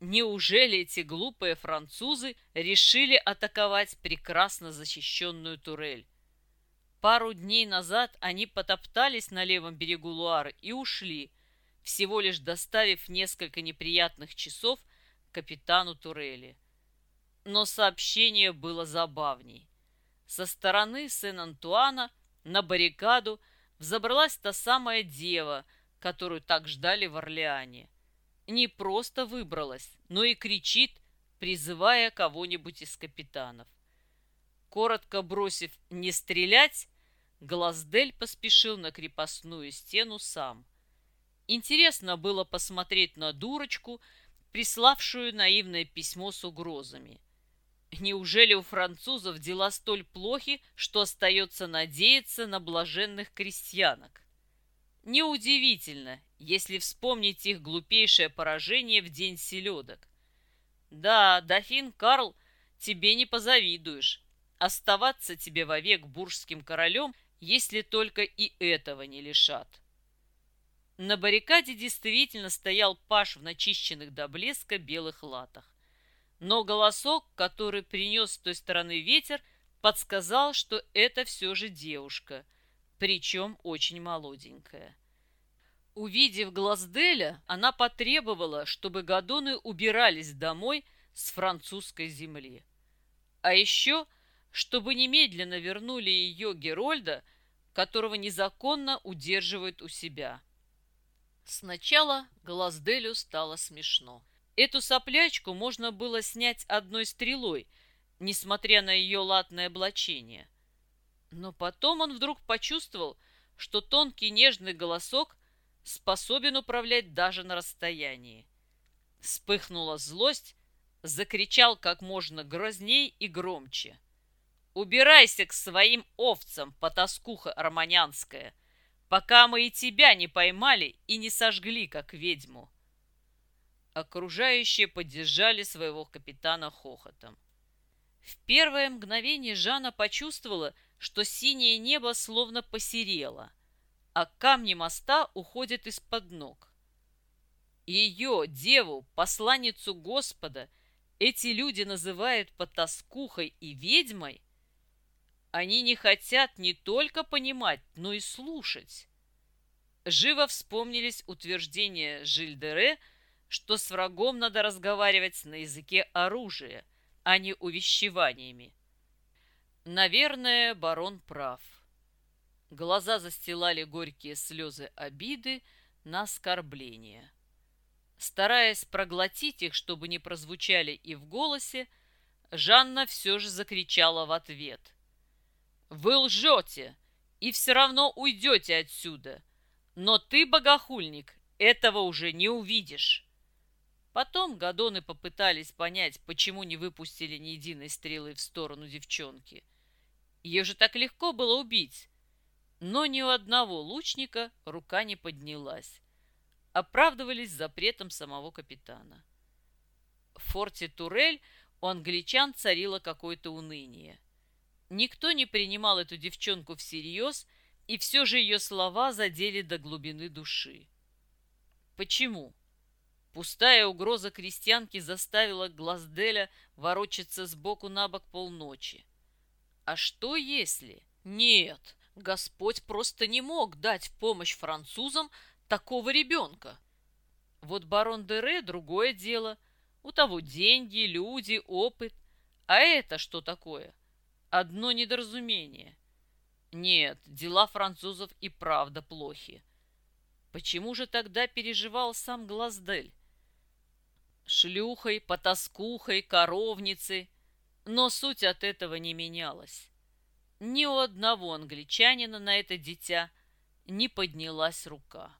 [SPEAKER 1] Неужели эти глупые французы решили атаковать прекрасно защищенную турель? Пару дней назад они потоптались на левом берегу Луары и ушли, всего лишь доставив несколько неприятных часов капитану Турели. Но сообщение было забавней. Со стороны Сен-Антуана на баррикаду взобралась та самая дева, которую так ждали в Орлеане. Не просто выбралась, но и кричит, призывая кого-нибудь из капитанов. Коротко бросив «не стрелять», Глаздель поспешил на крепостную стену сам. Интересно было посмотреть на дурочку, приславшую наивное письмо с угрозами. Неужели у французов дела столь плохи, что остается надеяться на блаженных крестьянок? Неудивительно, если вспомнить их глупейшее поражение в день селедок. Да, дофин Карл, тебе не позавидуешь. Оставаться тебе вовек буржским королем, если только и этого не лишат. На баррикаде действительно стоял паш в начищенных до блеска белых латах. Но голосок, который принес с той стороны ветер, подсказал, что это все же девушка, причем очень молоденькая. Увидев Глазделя, она потребовала, чтобы гадоны убирались домой с французской земли. А еще, чтобы немедленно вернули ее Герольда, которого незаконно удерживают у себя – Сначала Глазделю стало смешно. Эту соплячку можно было снять одной стрелой, несмотря на ее латное облачение. Но потом он вдруг почувствовал, что тонкий нежный голосок способен управлять даже на расстоянии. Вспыхнула злость, закричал как можно грозней и громче. «Убирайся к своим овцам, потаскуха арманянская, пока мы и тебя не поймали и не сожгли, как ведьму!» Окружающие поддержали своего капитана хохотом. В первое мгновение Жанна почувствовала, что синее небо словно посерело, а камни моста уходят из-под ног. Ее, деву, посланницу Господа, эти люди называют потаскухой и ведьмой? Они не хотят не только понимать, но и слушать. Живо вспомнились утверждения Жильдере, что с врагом надо разговаривать на языке оружия, а не увещеваниями. Наверное, барон прав. Глаза застилали горькие слезы обиды на оскорбление. Стараясь проглотить их, чтобы не прозвучали и в голосе, Жанна все же закричала в ответ. «Вы лжете и все равно уйдете отсюда, но ты, богохульник, этого уже не увидишь». Потом гадоны попытались понять, почему не выпустили ни единой стрелы в сторону девчонки. Ее же так легко было убить. Но ни у одного лучника рука не поднялась оправдывались запретом самого капитана. В форте Турель у англичан царило какое-то уныние. Никто не принимал эту девчонку всерьез, и все же ее слова задели до глубины души. Почему? Пустая угроза крестьянки заставила Глазделя ворочаться сбоку на бок полночи. А что если? Нет, Господь просто не мог дать в помощь французам такого ребенка. Вот барон Дере другое дело. У того деньги, люди, опыт. А это что такое? Одно недоразумение. Нет, дела французов и правда плохи. Почему же тогда переживал сам Глаздель? Шлюхой, потаскухой, коровницей. Но суть от этого не менялась. Ни у одного англичанина на это дитя не поднялась рука.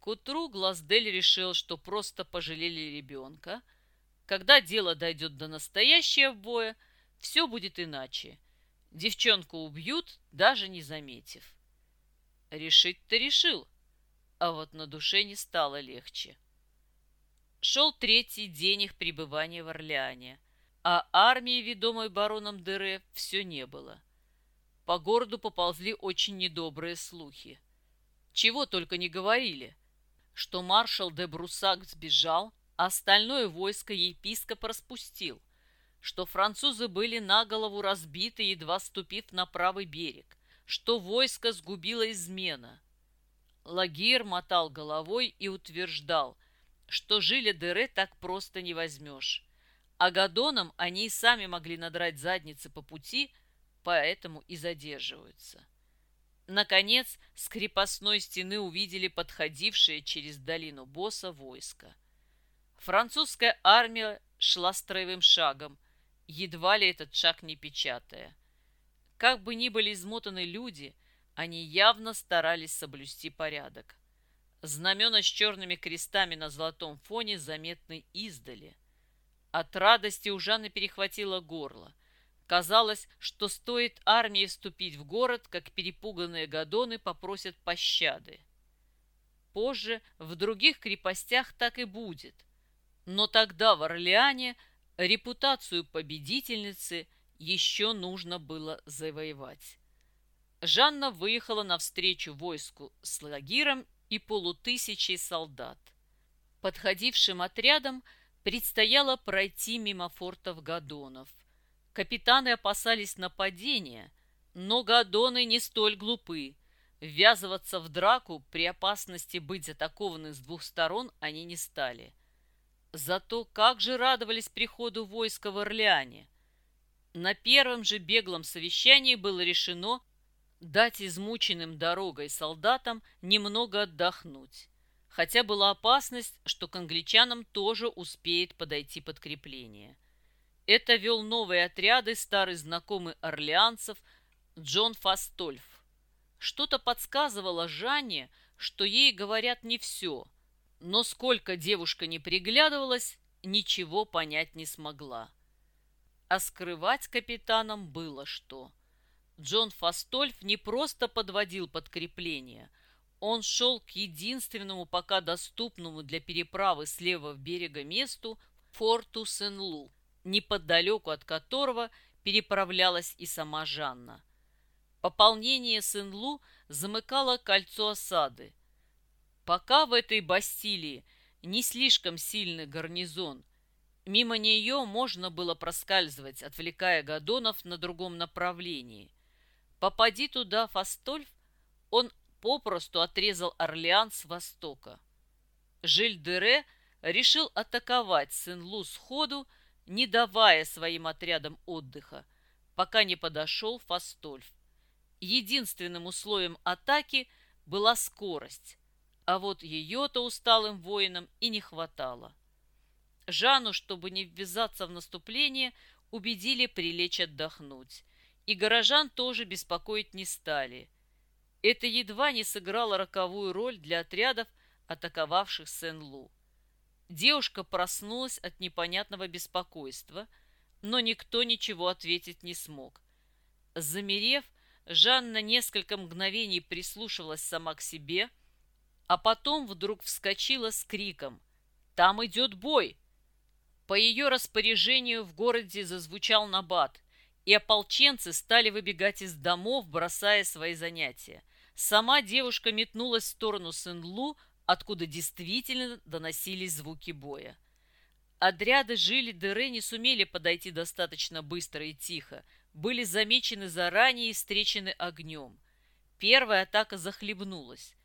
[SPEAKER 1] К утру Глаздель решил, что просто пожалели ребенка. Когда дело дойдет до настоящего боя, все будет иначе. Девчонку убьют, даже не заметив. Решить-то решил, а вот на душе не стало легче. Шел третий день их пребывания в Орлеане, а армии, ведомой бароном Дере, все не было. По городу поползли очень недобрые слухи. Чего только не говорили что маршал де Брусак сбежал, а остальное войско епископ распустил, что французы были на голову разбиты, едва ступив на правый берег, что войско сгубила измена. Лагир мотал головой и утверждал, что жили Дере так просто не возьмешь. А Гадонам они и сами могли надрать задницы по пути, поэтому и задерживаются. Наконец, с крепостной стены увидели подходившее через долину босса войско. Французская армия шла строевым шагом, едва ли этот шаг не печатая. Как бы ни были измотаны люди, они явно старались соблюсти порядок. Знамена с черными крестами на золотом фоне заметны издали. От радости у Жанны перехватило горло. Казалось, что стоит армии вступить в город, как перепуганные гадоны попросят пощады. Позже в других крепостях так и будет. Но тогда в Орлеане репутацию победительницы еще нужно было завоевать. Жанна выехала навстречу войску с лагиром и полутысячей солдат. Подходившим отрядом предстояло пройти мимо фортов Гадонов. Капитаны опасались нападения, но гадоны не столь глупы. Ввязываться в драку при опасности быть атакованы с двух сторон они не стали. Зато как же радовались приходу войска в Орлеане. На первом же беглом совещании было решено дать измученным дорогой солдатам немного отдохнуть. Хотя была опасность, что к англичанам тоже успеет подойти подкрепление. Это вел новые отряды старый знакомый орлеанцев Джон Фастольф. Что-то подсказывало Жанне, что ей говорят не все, но сколько девушка не приглядывалась, ничего понять не смогла. А скрывать капитанам было что. Джон Фастольф не просто подводил подкрепление, он шел к единственному пока доступному для переправы с левого берега месту форту Сен-Лу, неподалеку от которого переправлялась и сама Жанна. Пополнение Сен-Лу замыкало кольцо осады. Пока в этой Бастилии не слишком сильный гарнизон, мимо нее можно было проскальзывать, отвлекая Гадонов на другом направлении. Попади туда Фастольф, он попросту отрезал Орлеан с востока. Жиль-Дере решил атаковать Сен-Лу сходу, не давая своим отрядам отдыха, пока не подошел Фастольф. Единственным условием атаки была скорость, а вот ее-то усталым воинам и не хватало. Жанну, чтобы не ввязаться в наступление, убедили прилечь отдохнуть, и горожан тоже беспокоить не стали. Это едва не сыграло роковую роль для отрядов, атаковавших Сен-Лу. Девушка проснулась от непонятного беспокойства, но никто ничего ответить не смог. Замерев, Жанна несколько мгновений прислушивалась сама к себе, а потом вдруг вскочила с криком «Там идет бой!». По ее распоряжению в городе зазвучал набат, и ополченцы стали выбегать из домов, бросая свои занятия. Сама девушка метнулась в сторону Сен-Лу, откуда действительно доносились звуки боя. Отряды жили Дере не сумели подойти достаточно быстро и тихо, были замечены заранее и встречены огнем. Первая атака захлебнулась.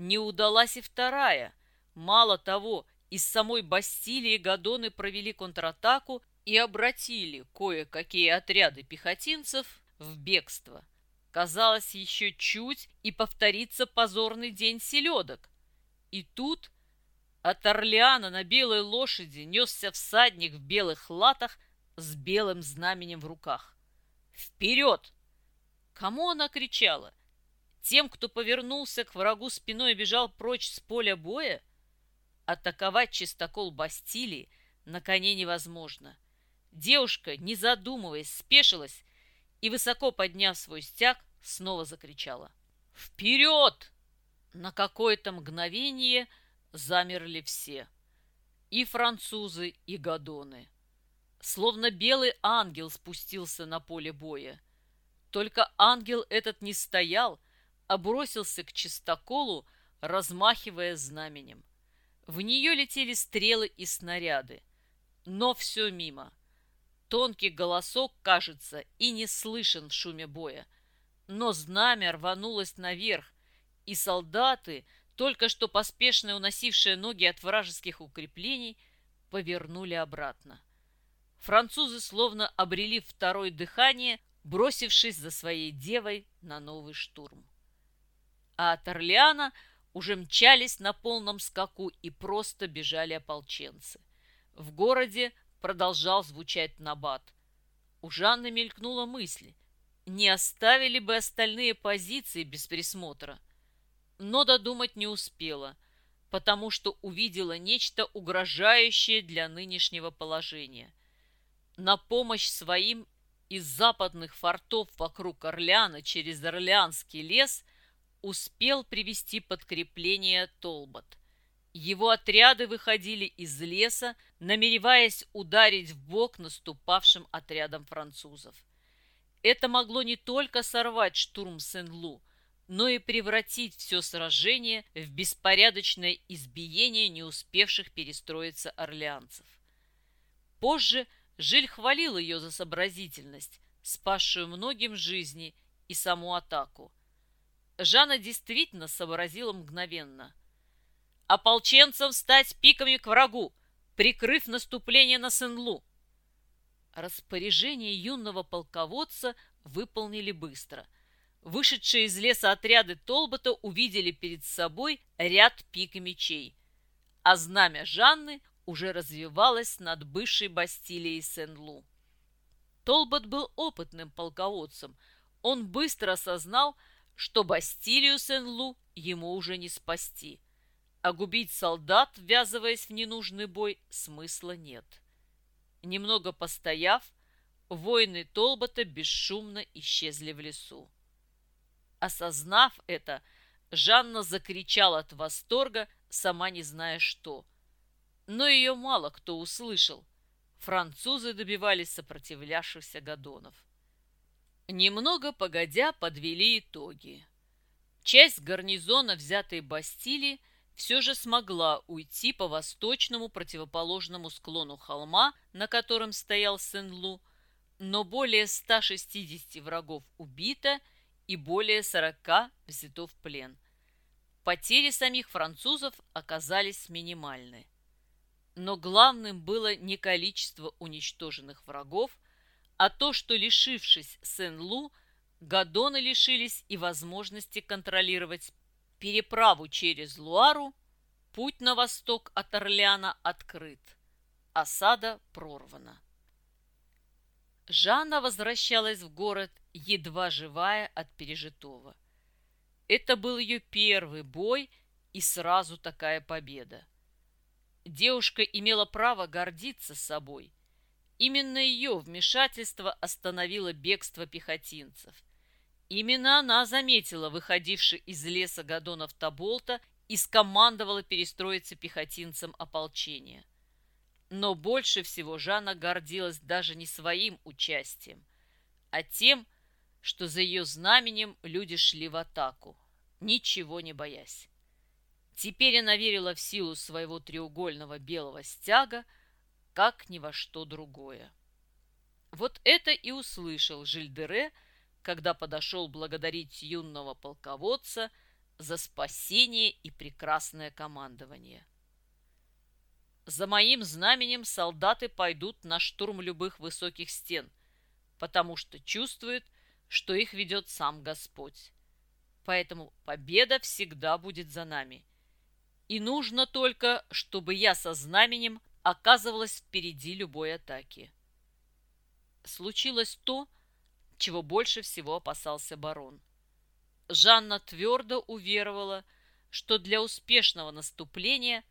[SPEAKER 1] Не удалась и вторая. Мало того, из самой Бастилии Гадоны провели контратаку и обратили кое-какие отряды пехотинцев в бегство. Казалось, еще чуть и повторится позорный день селедок. И тут от Орлеана на белой лошади несся всадник в белых латах с белым знаменем в руках. «Вперед!» Кому она кричала? Тем, кто повернулся к врагу спиной и бежал прочь с поля боя? Атаковать чистокол Бастилии на коне невозможно. Девушка, не задумываясь, спешилась и, высоко подняв свой стяг, снова закричала. «Вперед!» На какое-то мгновение замерли все. И французы, и гадоны. Словно белый ангел спустился на поле боя. Только ангел этот не стоял, бросился к чистоколу, размахивая знаменем. В нее летели стрелы и снаряды. Но все мимо. Тонкий голосок, кажется, и не слышен в шуме боя. Но знамя рванулось наверх, и солдаты, только что поспешно уносившие ноги от вражеских укреплений, повернули обратно. Французы словно обрели второе дыхание, бросившись за своей девой на новый штурм. А от Орлеана уже мчались на полном скаку и просто бежали ополченцы. В городе продолжал звучать набат. У Жанны мелькнула мысль, не оставили бы остальные позиции без присмотра. Но додумать не успела, потому что увидела нечто угрожающее для нынешнего положения – на помощь своим из западных фортов вокруг Орлеана через Орлеанский лес успел привести подкрепление Толбот. Его отряды выходили из леса, намереваясь ударить в бок наступавшим отрядам французов. Это могло не только сорвать штурм Сен-Лу, но и превратить все сражение в беспорядочное избиение не успевших перестроиться орлеанцев. Позже – Жиль хвалил ее за сообразительность, спасшую многим жизни и саму атаку. Жанна действительно сообразила мгновенно. «Ополченцам стать пиками к врагу, прикрыв наступление на Сен-Лу!» Распоряжение юного полководца выполнили быстро. Вышедшие из леса отряды Толбота увидели перед собой ряд пик и мечей, а знамя Жанны уже развивалась над бывшей Бастилией Сен-Лу. Толбот был опытным полководцем. Он быстро осознал, что Бастилию Сен-Лу ему уже не спасти, а губить солдат, ввязываясь в ненужный бой, смысла нет. Немного постояв, воины Толбота бесшумно исчезли в лесу. Осознав это, Жанна закричала от восторга, сама не зная что. Но ее мало кто услышал. Французы добивались сопротивлявшихся гадонов. Немного погодя подвели итоги. Часть гарнизона взятой Бастилии все же смогла уйти по восточному противоположному склону холма, на котором стоял Сен-Лу, но более 160 врагов убито и более 40 взято в плен. Потери самих французов оказались минимальны. Но главным было не количество уничтоженных врагов, а то, что, лишившись Сен-Лу, Гадоны лишились и возможности контролировать переправу через Луару, путь на восток от Орлеана открыт, осада прорвана. Жанна возвращалась в город, едва живая от пережитого. Это был ее первый бой и сразу такая победа. Девушка имела право гордиться собой. Именно ее вмешательство остановило бегство пехотинцев – Именно она заметила выходивший из леса Гадонов Таболта и скомандовала перестроиться пехотинцам ополчения. Но больше всего Жанна гордилась даже не своим участием, а тем, что за ее знаменем люди шли в атаку, ничего не боясь. Теперь она верила в силу своего треугольного белого стяга, как ни во что другое. Вот это и услышал Жильдере, когда подошел благодарить юного полководца за спасение и прекрасное командование. За моим знаменем солдаты пойдут на штурм любых высоких стен, потому что чувствуют, что их ведет сам Господь. Поэтому победа всегда будет за нами. И нужно только, чтобы я со знаменем оказывалась впереди любой атаки. Случилось то, чего больше всего опасался барон. Жанна твердо уверовала, что для успешного наступления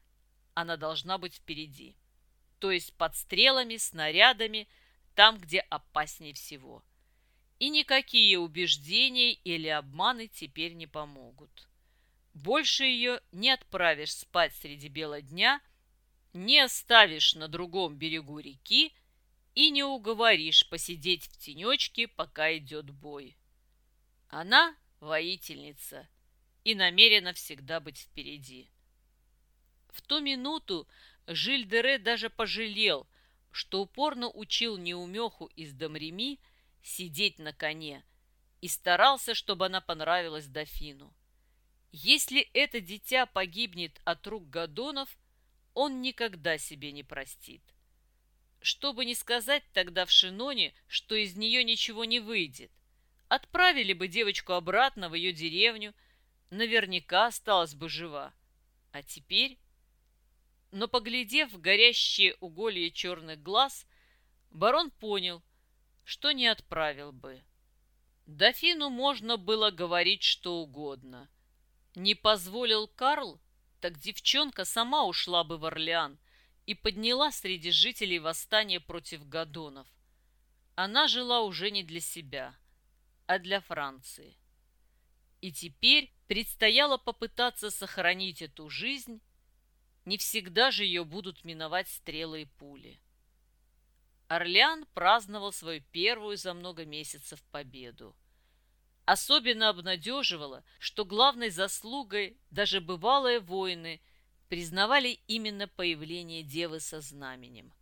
[SPEAKER 1] она должна быть впереди, то есть под стрелами, снарядами, там, где опаснее всего. И никакие убеждения или обманы теперь не помогут. Больше ее не отправишь спать среди бела дня, не оставишь на другом берегу реки и не уговоришь посидеть в тенечке, пока идет бой. Она воительница и намерена всегда быть впереди. В ту минуту Жильдере даже пожалел, что упорно учил неумеху из Домреми сидеть на коне и старался, чтобы она понравилась дофину. Если это дитя погибнет от рук Гадонов, он никогда себе не простит. Чтобы не сказать тогда в Шиноне, что из нее ничего не выйдет. Отправили бы девочку обратно в ее деревню, наверняка осталась бы жива. А теперь... Но, поглядев в горящие уголья черных глаз, барон понял, что не отправил бы. Дофину можно было говорить что угодно. Не позволил Карл, так девчонка сама ушла бы в Орлеан, и подняла среди жителей восстание против Гадонов. Она жила уже не для себя, а для Франции. И теперь предстояло попытаться сохранить эту жизнь, не всегда же ее будут миновать стрелы и пули. Орлеан праздновал свою первую за много месяцев победу. Особенно обнадеживало, что главной заслугой даже бывалые воины признавали именно появление девы со знаменем.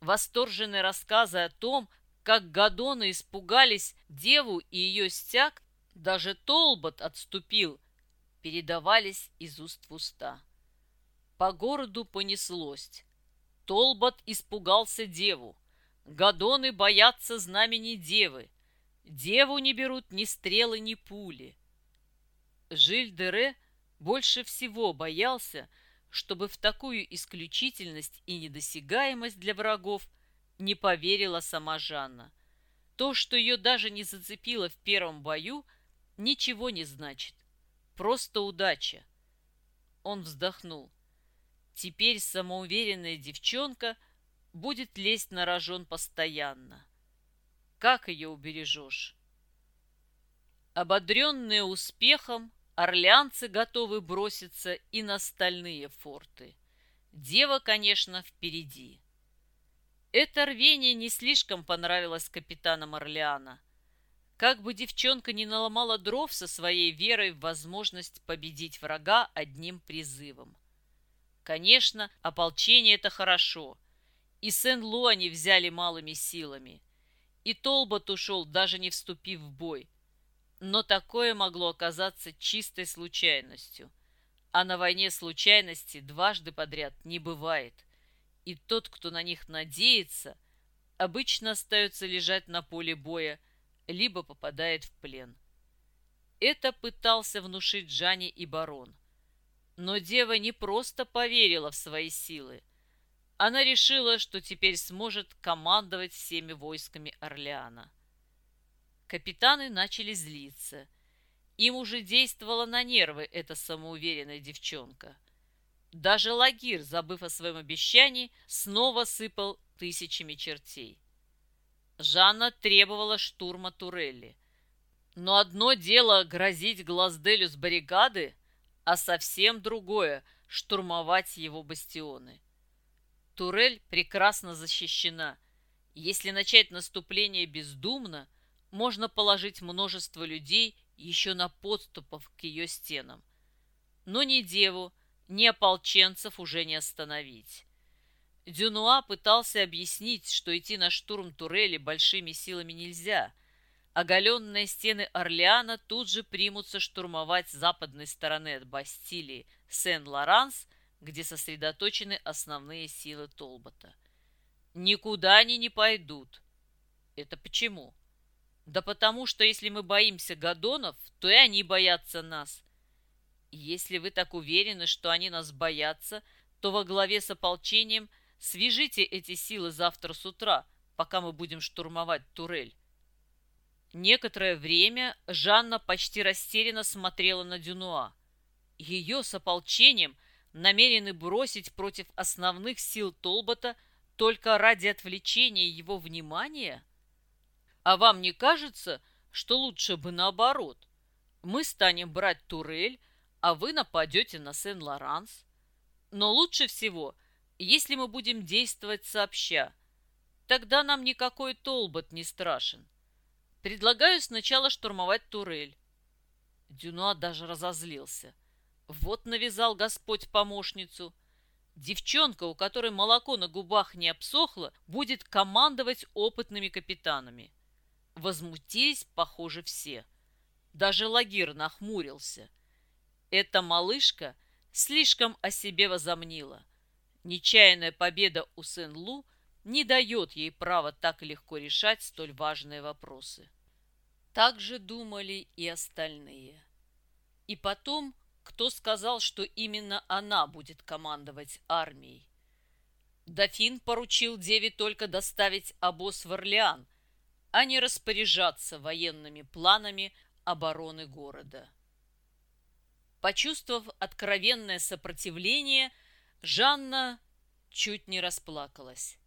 [SPEAKER 1] Восторженные рассказы о том, как Гадоны испугались деву и ее стяг, даже Толбот отступил, передавались из уст в уста. По городу понеслось. Толбот испугался деву. Гадоны боятся знамени девы. Деву не берут ни стрелы, ни пули. Жиль-Дере больше всего боялся, чтобы в такую исключительность и недосягаемость для врагов не поверила сама Жанна. То, что ее даже не зацепило в первом бою, ничего не значит. Просто удача. Он вздохнул. Теперь самоуверенная девчонка будет лезть на рожон постоянно. Как ее убережешь? Ободренные успехом, орлеанцы готовы броситься и на стальные форты. Дева, конечно, впереди. Это рвение не слишком понравилось капитанам Орлеана. Как бы девчонка не наломала дров со своей верой в возможность победить врага одним призывом. Конечно, ополчение – это хорошо. И Сен-Лу они взяли малыми силами. И Толбот ушел, даже не вступив в бой. Но такое могло оказаться чистой случайностью. А на войне случайности дважды подряд не бывает. И тот, кто на них надеется, обычно остается лежать на поле боя, либо попадает в плен. Это пытался внушить Джани и барон – но дева не просто поверила в свои силы. Она решила, что теперь сможет командовать всеми войсками Орлеана. Капитаны начали злиться. Им уже действовала на нервы эта самоуверенная девчонка. Даже Лагир, забыв о своем обещании, снова сыпал тысячами чертей. Жанна требовала штурма Турелли. Но одно дело грозить Глазделю с баррикады, а совсем другое – штурмовать его бастионы. Турель прекрасно защищена. Если начать наступление бездумно, можно положить множество людей еще на подступов к ее стенам. Но ни деву, ни ополченцев уже не остановить. Дюнуа пытался объяснить, что идти на штурм турели большими силами нельзя – Оголенные стены Орлеана тут же примутся штурмовать с западной стороны от Бастилии Сен-Лоранс, где сосредоточены основные силы Толбота. Никуда они не пойдут. Это почему? Да потому что если мы боимся гадонов, то и они боятся нас. Если вы так уверены, что они нас боятся, то во главе с ополчением свяжите эти силы завтра с утра, пока мы будем штурмовать турель. Некоторое время Жанна почти растерянно смотрела на Дюнуа. Ее с ополчением намерены бросить против основных сил Толбота только ради отвлечения его внимания? А вам не кажется, что лучше бы наоборот? Мы станем брать Турель, а вы нападете на Сен-Лоранс. Но лучше всего, если мы будем действовать сообща. Тогда нам никакой Толбот не страшен. Предлагаю сначала штурмовать турель. Дюнуа даже разозлился. Вот навязал Господь помощницу. Девчонка, у которой молоко на губах не обсохло, будет командовать опытными капитанами. Возмутились, похоже, все. Даже Лагир нахмурился. Эта малышка слишком о себе возомнила. Нечаянная победа у Сен-Лу не дает ей права так легко решать столь важные вопросы. Так же думали и остальные. И потом, кто сказал, что именно она будет командовать армией? Дофин поручил Деве только доставить обоз в Орлеан, а не распоряжаться военными планами обороны города. Почувствовав откровенное сопротивление, Жанна чуть не расплакалась.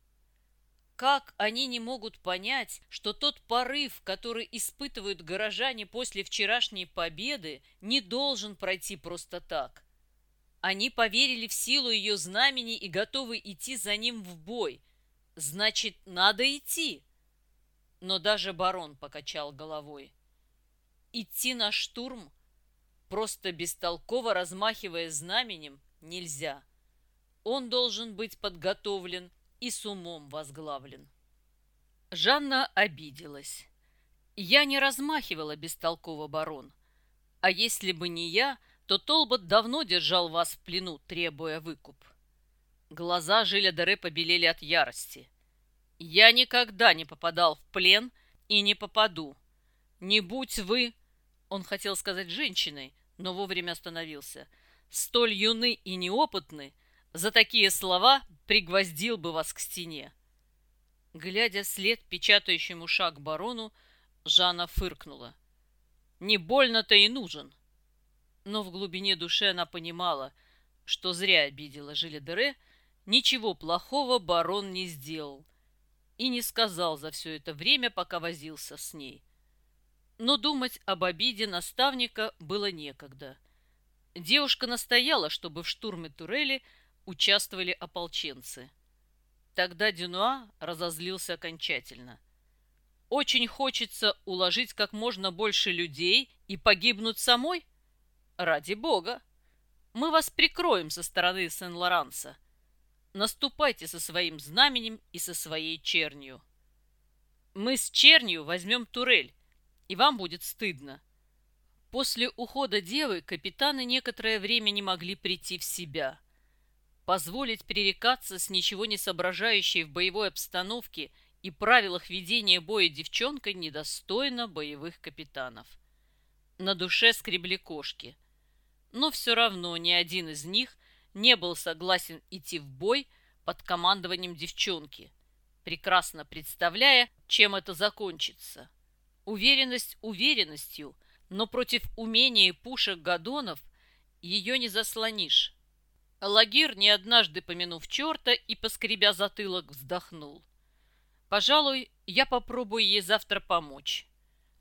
[SPEAKER 1] Как они не могут понять, что тот порыв, который испытывают горожане после вчерашней победы, не должен пройти просто так? Они поверили в силу ее знамени и готовы идти за ним в бой. Значит, надо идти. Но даже барон покачал головой. Идти на штурм, просто бестолково размахивая знаменем, нельзя. Он должен быть подготовлен и с умом возглавлен. Жанна обиделась. Я не размахивала бестолково, барон. А если бы не я, то Толбот давно держал вас в плену, требуя выкуп. Глаза Жиля Дере побелели от ярости. Я никогда не попадал в плен и не попаду. Не будь вы... Он хотел сказать женщиной, но вовремя остановился. Столь юны и неопытны, за такие слова пригвоздил бы вас к стене. Глядя след печатающему шаг барону, Жанна фыркнула. Не больно-то и нужен. Но в глубине души она понимала, что зря обидела Жилидере, ничего плохого барон не сделал и не сказал за все это время, пока возился с ней. Но думать об обиде наставника было некогда. Девушка настояла, чтобы в штурме турели участвовали ополченцы. Тогда Дюнуа разозлился окончательно. Очень хочется уложить как можно больше людей и погибнуть самой? Ради бога! Мы вас прикроем со стороны Сен-Лоранса. Наступайте со своим знаменем и со своей чернью. Мы с чернью возьмем турель, и вам будет стыдно. После ухода девы капитаны некоторое время не могли прийти в себя. Позволить перерекаться с ничего не соображающей в боевой обстановке и правилах ведения боя девчонкой недостойно боевых капитанов. На душе скребли кошки – но все равно ни один из них не был согласен идти в бой под командованием девчонки, прекрасно представляя, чем это закончится. Уверенность уверенностью, но против умения пушек Гадонов ее не заслонишь. Лагир, не однажды помянув черта и поскребя затылок, вздохнул. «Пожалуй, я попробую ей завтра помочь.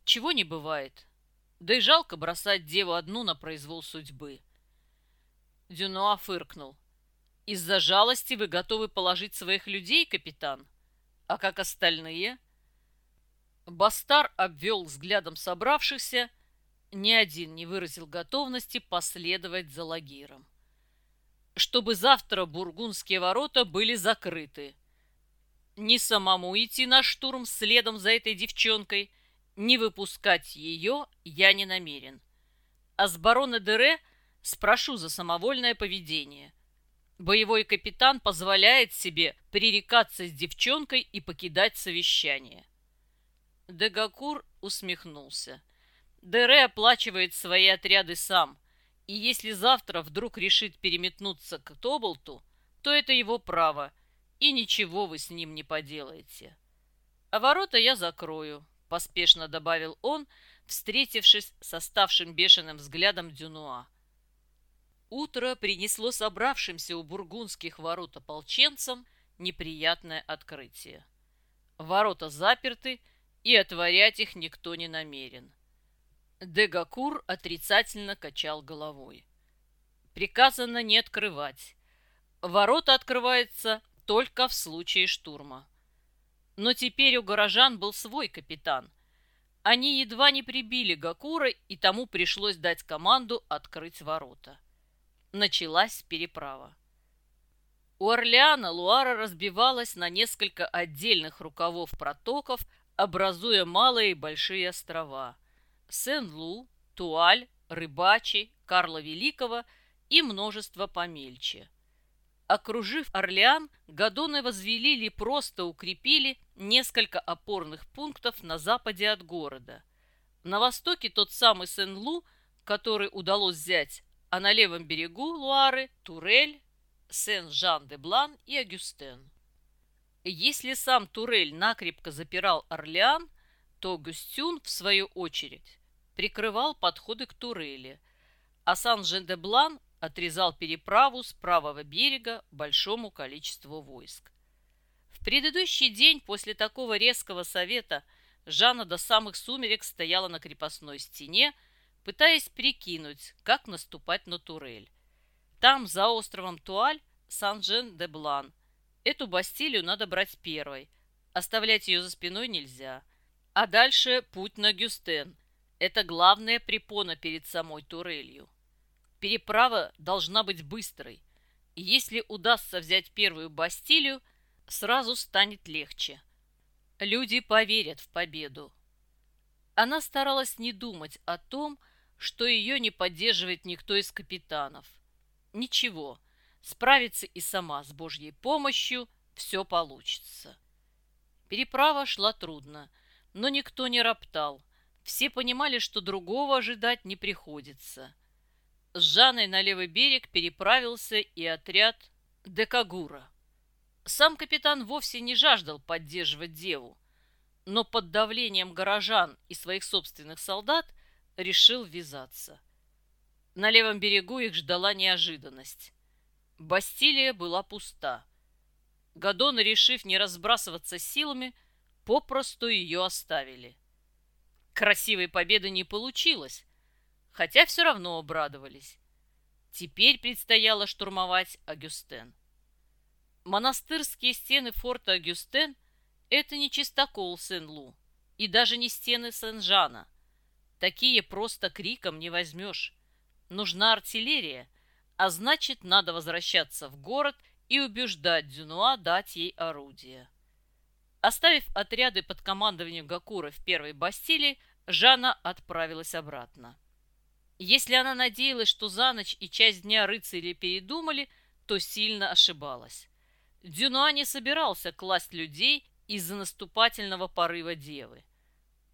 [SPEAKER 1] Чего не бывает. Да и жалко бросать деву одну на произвол судьбы. Дюнуа фыркнул. Из-за жалости вы готовы положить своих людей, капитан? А как остальные? Бастар обвел взглядом собравшихся. Ни один не выразил готовности последовать за Лагиром. Чтобы завтра бургундские ворота были закрыты. Не самому идти на штурм следом за этой девчонкой – не выпускать ее я не намерен. А с барона Дере спрошу за самовольное поведение. Боевой капитан позволяет себе пререкаться с девчонкой и покидать совещание. Дегакур усмехнулся. Дере оплачивает свои отряды сам, и если завтра вдруг решит переметнуться к Тоболту, то это его право, и ничего вы с ним не поделаете. А ворота я закрою, — поспешно добавил он, встретившись с оставшим бешеным взглядом Дюнуа. Утро принесло собравшимся у бургундских ворот ополченцам неприятное открытие. Ворота заперты, и отворять их никто не намерен. Дегакур отрицательно качал головой. Приказано не открывать. Ворота открываются только в случае штурма. Но теперь у горожан был свой капитан. Они едва не прибили Гакура, и тому пришлось дать команду открыть ворота. Началась переправа. У Орлеана Луара разбивалась на несколько отдельных рукавов протоков, образуя малые и большие острова. Сен-Лу, Туаль, Рыбачи, Карла Великого и множество помельче – Окружив Орлеан, Гадоны возвели или просто укрепили несколько опорных пунктов на западе от города. На востоке тот самый Сен-Лу, который удалось взять, а на левом берегу Луары – Турель, Сен-Жан-де-Блан и Агюстен. Если сам Турель накрепко запирал Орлеан, то Гюстюн, в свою очередь, прикрывал подходы к Турели, а Сан-Жен-де-Блан отрезал переправу с правого берега большому количеству войск. В предыдущий день после такого резкого совета Жанна до самых сумерек стояла на крепостной стене, пытаясь прикинуть, как наступать на Турель. Там, за островом Туаль, Сан-Жен-де-Блан. Эту Бастилию надо брать первой. Оставлять ее за спиной нельзя. А дальше путь на Гюстен. Это главная препона перед самой Турелью. Переправа должна быть быстрой. И если удастся взять первую Бастилию, сразу станет легче. Люди поверят в победу. Она старалась не думать о том, что ее не поддерживает никто из капитанов. Ничего, справится и сама с Божьей помощью, все получится. Переправа шла трудно, но никто не роптал. Все понимали, что другого ожидать не приходится – с Жанной на левый берег переправился и отряд Декагура. Сам капитан вовсе не жаждал поддерживать деву, но под давлением горожан и своих собственных солдат решил ввязаться. На левом берегу их ждала неожиданность. Бастилия была пуста. Гадоны, решив не разбрасываться силами, попросту ее оставили. Красивой победы не получилось, хотя все равно обрадовались. Теперь предстояло штурмовать Агюстен. Монастырские стены форта Агюстен – это не чистокол Сен-Лу и даже не стены Сен-Жана. Такие просто криком не возьмешь. Нужна артиллерия, а значит, надо возвращаться в город и убеждать Дюнуа дать ей орудие. Оставив отряды под командованием Гакура в первой Бастилии, Жанна отправилась обратно. Если она надеялась, что за ночь и часть дня рыцари передумали, то сильно ошибалась. Дюнуа не собирался класть людей из-за наступательного порыва девы.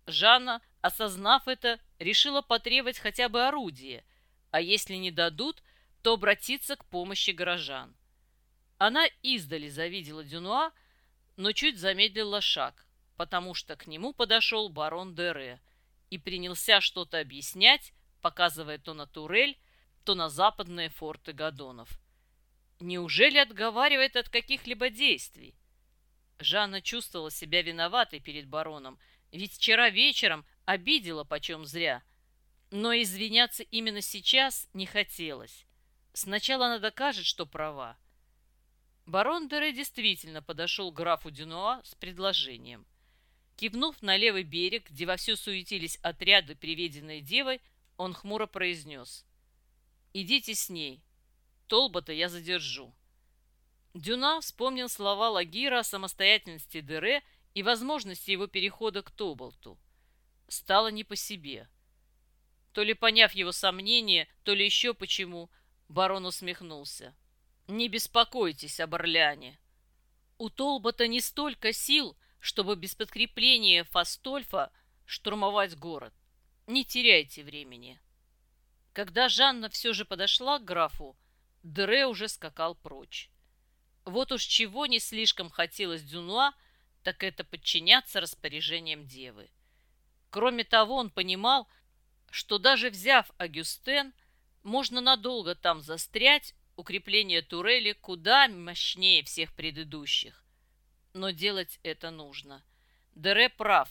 [SPEAKER 1] Жанна, осознав это, решила потребовать хотя бы орудие, а если не дадут, то обратиться к помощи горожан. Она издали завидела Дюнуа, но чуть замедлила шаг, потому что к нему подошел барон Дере и принялся что-то объяснять, показывая то на турель, то на западные форты Гадонов. Неужели отговаривает от каких-либо действий? Жанна чувствовала себя виноватой перед бароном, ведь вчера вечером обидела почем зря. Но извиняться именно сейчас не хотелось. Сначала она докажет, что права. Барон Дере действительно подошел к графу Дюнуа с предложением. Кивнув на левый берег, где вовсю суетились отряды, приведенные девой, он хмуро произнес. «Идите с ней. Толбота я задержу». Дюна вспомнил слова Лагира о самостоятельности Дере и возможности его перехода к Тоболту. Стало не по себе. То ли поняв его сомнения, то ли еще почему, барон усмехнулся. Не беспокойтесь об Орляне. У Толбота не столько сил, чтобы без подкрепления Фастольфа штурмовать город. Не теряйте времени. Когда Жанна все же подошла к графу, Дре уже скакал прочь. Вот уж чего не слишком хотелось Дюнуа, так это подчиняться распоряжениям девы. Кроме того, он понимал, что даже взяв Агюстен, можно надолго там застрять укрепление турели куда мощнее всех предыдущих. Но делать это нужно. Дере прав.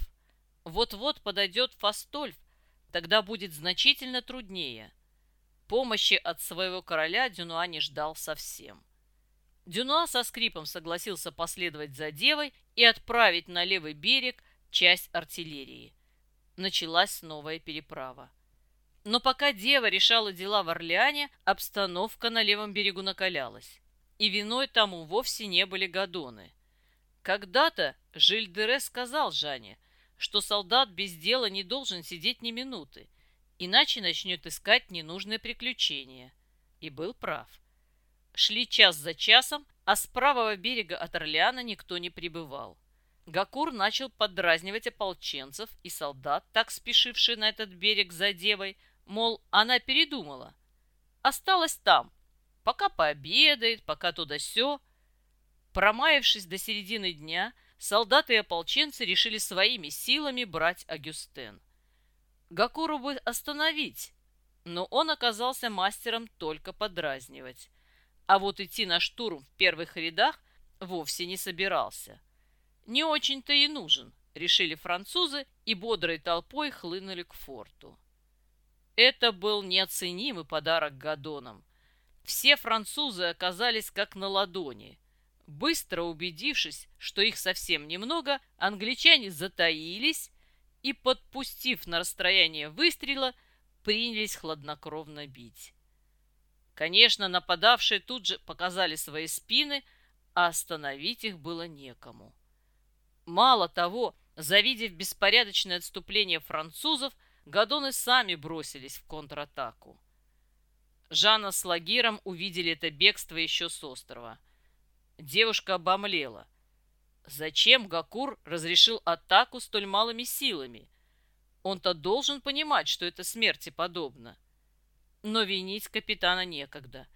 [SPEAKER 1] Вот-вот подойдет Фастольф, тогда будет значительно труднее. Помощи от своего короля Дюнуа не ждал совсем. Дюнуа со скрипом согласился последовать за девой и отправить на левый берег часть артиллерии. Началась новая переправа. Но пока дева решала дела в Орлеане, обстановка на левом берегу накалялась. И виной тому вовсе не были гадоны. Когда-то Жильдере сказал Жанне, что солдат без дела не должен сидеть ни минуты, иначе начнет искать ненужные приключения. И был прав. Шли час за часом, а с правого берега от Орлеана никто не прибывал. Гакур начал подразнивать ополченцев и солдат, так спешившие на этот берег за девой, Мол, она передумала. Осталась там, пока пообедает, пока туда-сё. Промаявшись до середины дня, солдаты и ополченцы решили своими силами брать Агюстен. Гакуру бы остановить, но он оказался мастером только подразнивать. А вот идти на штурм в первых рядах вовсе не собирался. Не очень-то и нужен, решили французы и бодрой толпой хлынули к форту. Это был неоценимый подарок Гадонам. Все французы оказались как на ладони. Быстро убедившись, что их совсем немного, англичане затаились и, подпустив на расстояние выстрела, принялись хладнокровно бить. Конечно, нападавшие тут же показали свои спины, а остановить их было некому. Мало того, завидев беспорядочное отступление французов, Гадоны сами бросились в контратаку. Жанна с Лагиром увидели это бегство еще с острова. Девушка обомлела. Зачем Гакур разрешил атаку столь малыми силами? Он-то должен понимать, что это смерти подобно. Но винить капитана некогда.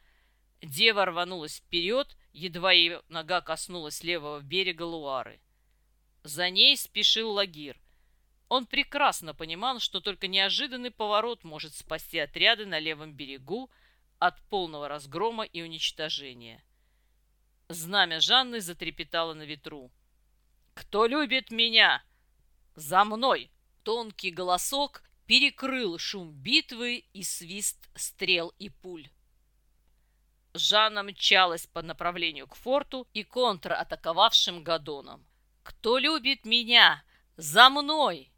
[SPEAKER 1] Дева рванулась вперед, едва ее нога коснулась левого берега Луары. За ней спешил Лагир. Он прекрасно понимал, что только неожиданный поворот может спасти отряды на левом берегу от полного разгрома и уничтожения. Знамя Жанны затрепетало на ветру. «Кто любит меня? За мной!» Тонкий голосок перекрыл шум битвы и свист стрел и пуль. Жанна мчалась по направлению к форту и контратаковавшим Гадонам. «Кто любит меня? За мной!»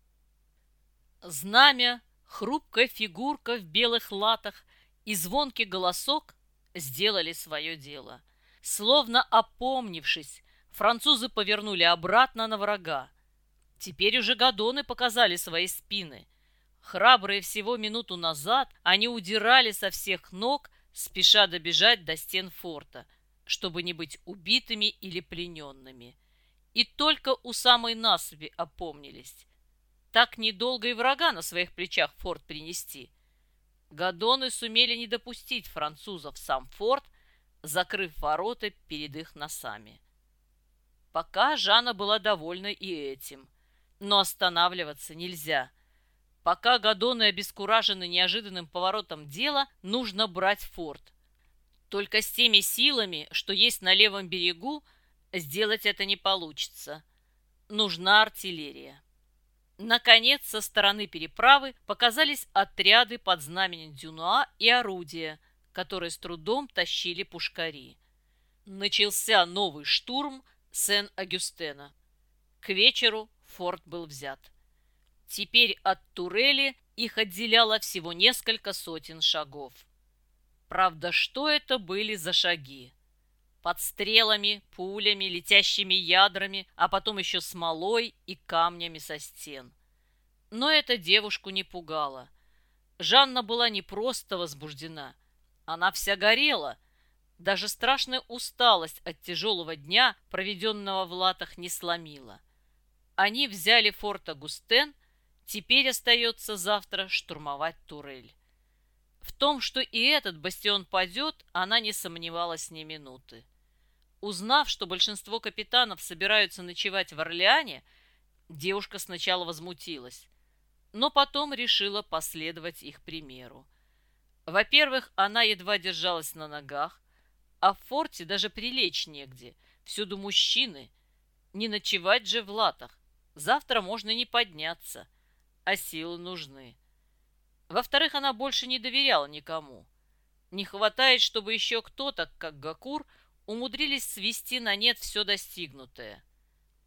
[SPEAKER 1] Знамя, хрупкая фигурка в белых латах и звонкий голосок сделали свое дело. Словно опомнившись, французы повернули обратно на врага. Теперь уже гадоны показали свои спины. Храбрые всего минуту назад, они удирали со всех ног, спеша добежать до стен форта, чтобы не быть убитыми или плененными. И только у самой насыпи опомнились. Так недолго и врага на своих плечах форт принести. Гадоны сумели не допустить французов сам форт, закрыв ворота перед их носами. Пока Жанна была довольна и этим. Но останавливаться нельзя. Пока Гадоны обескуражены неожиданным поворотом дела, нужно брать форт. Только с теми силами, что есть на левом берегу, сделать это не получится. Нужна артиллерия. Наконец, со стороны переправы показались отряды под знаменем Дюнуа и орудия, которые с трудом тащили пушкари. Начался новый штурм Сен-Агюстена. К вечеру форт был взят. Теперь от турели их отделяло всего несколько сотен шагов. Правда, что это были за шаги? Под стрелами, пулями, летящими ядрами, а потом еще смолой и камнями со стен. Но это девушку не пугало. Жанна была не просто возбуждена. Она вся горела. Даже страшная усталость от тяжелого дня, проведенного в латах, не сломила. Они взяли форт Агустен, теперь остается завтра штурмовать Турель. В том, что и этот бастион падет, она не сомневалась ни минуты. Узнав, что большинство капитанов собираются ночевать в Орлеане, девушка сначала возмутилась, но потом решила последовать их примеру. Во-первых, она едва держалась на ногах, а в форте даже прилечь негде, всюду мужчины. Не ночевать же в латах, завтра можно не подняться, а силы нужны. Во-вторых, она больше не доверяла никому. Не хватает, чтобы еще кто-то, как Гакур, умудрились свести на нет все достигнутое.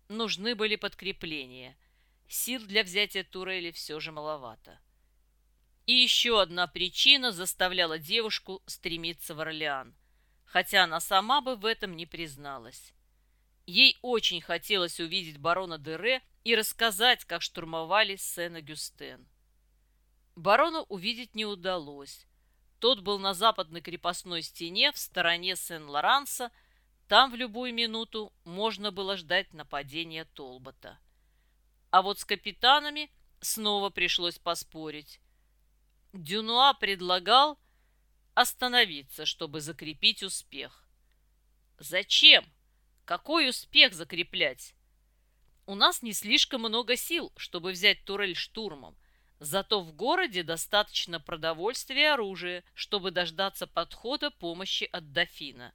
[SPEAKER 1] Нужны были подкрепления. Сил для взятия турели все же маловато. И еще одна причина заставляла девушку стремиться в Орлеан, хотя она сама бы в этом не призналась. Ей очень хотелось увидеть барона Дере и рассказать, как штурмовали Сен-Агюстен. Барона увидеть не удалось. Тот был на западной крепостной стене в стороне Сен-Лоранса. Там в любую минуту можно было ждать нападения Толбота. А вот с капитанами снова пришлось поспорить. Дюнуа предлагал остановиться, чтобы закрепить успех. Зачем? Какой успех закреплять? У нас не слишком много сил, чтобы взять турель штурмом. Зато в городе достаточно продовольствия и оружия, чтобы дождаться подхода помощи от дофина.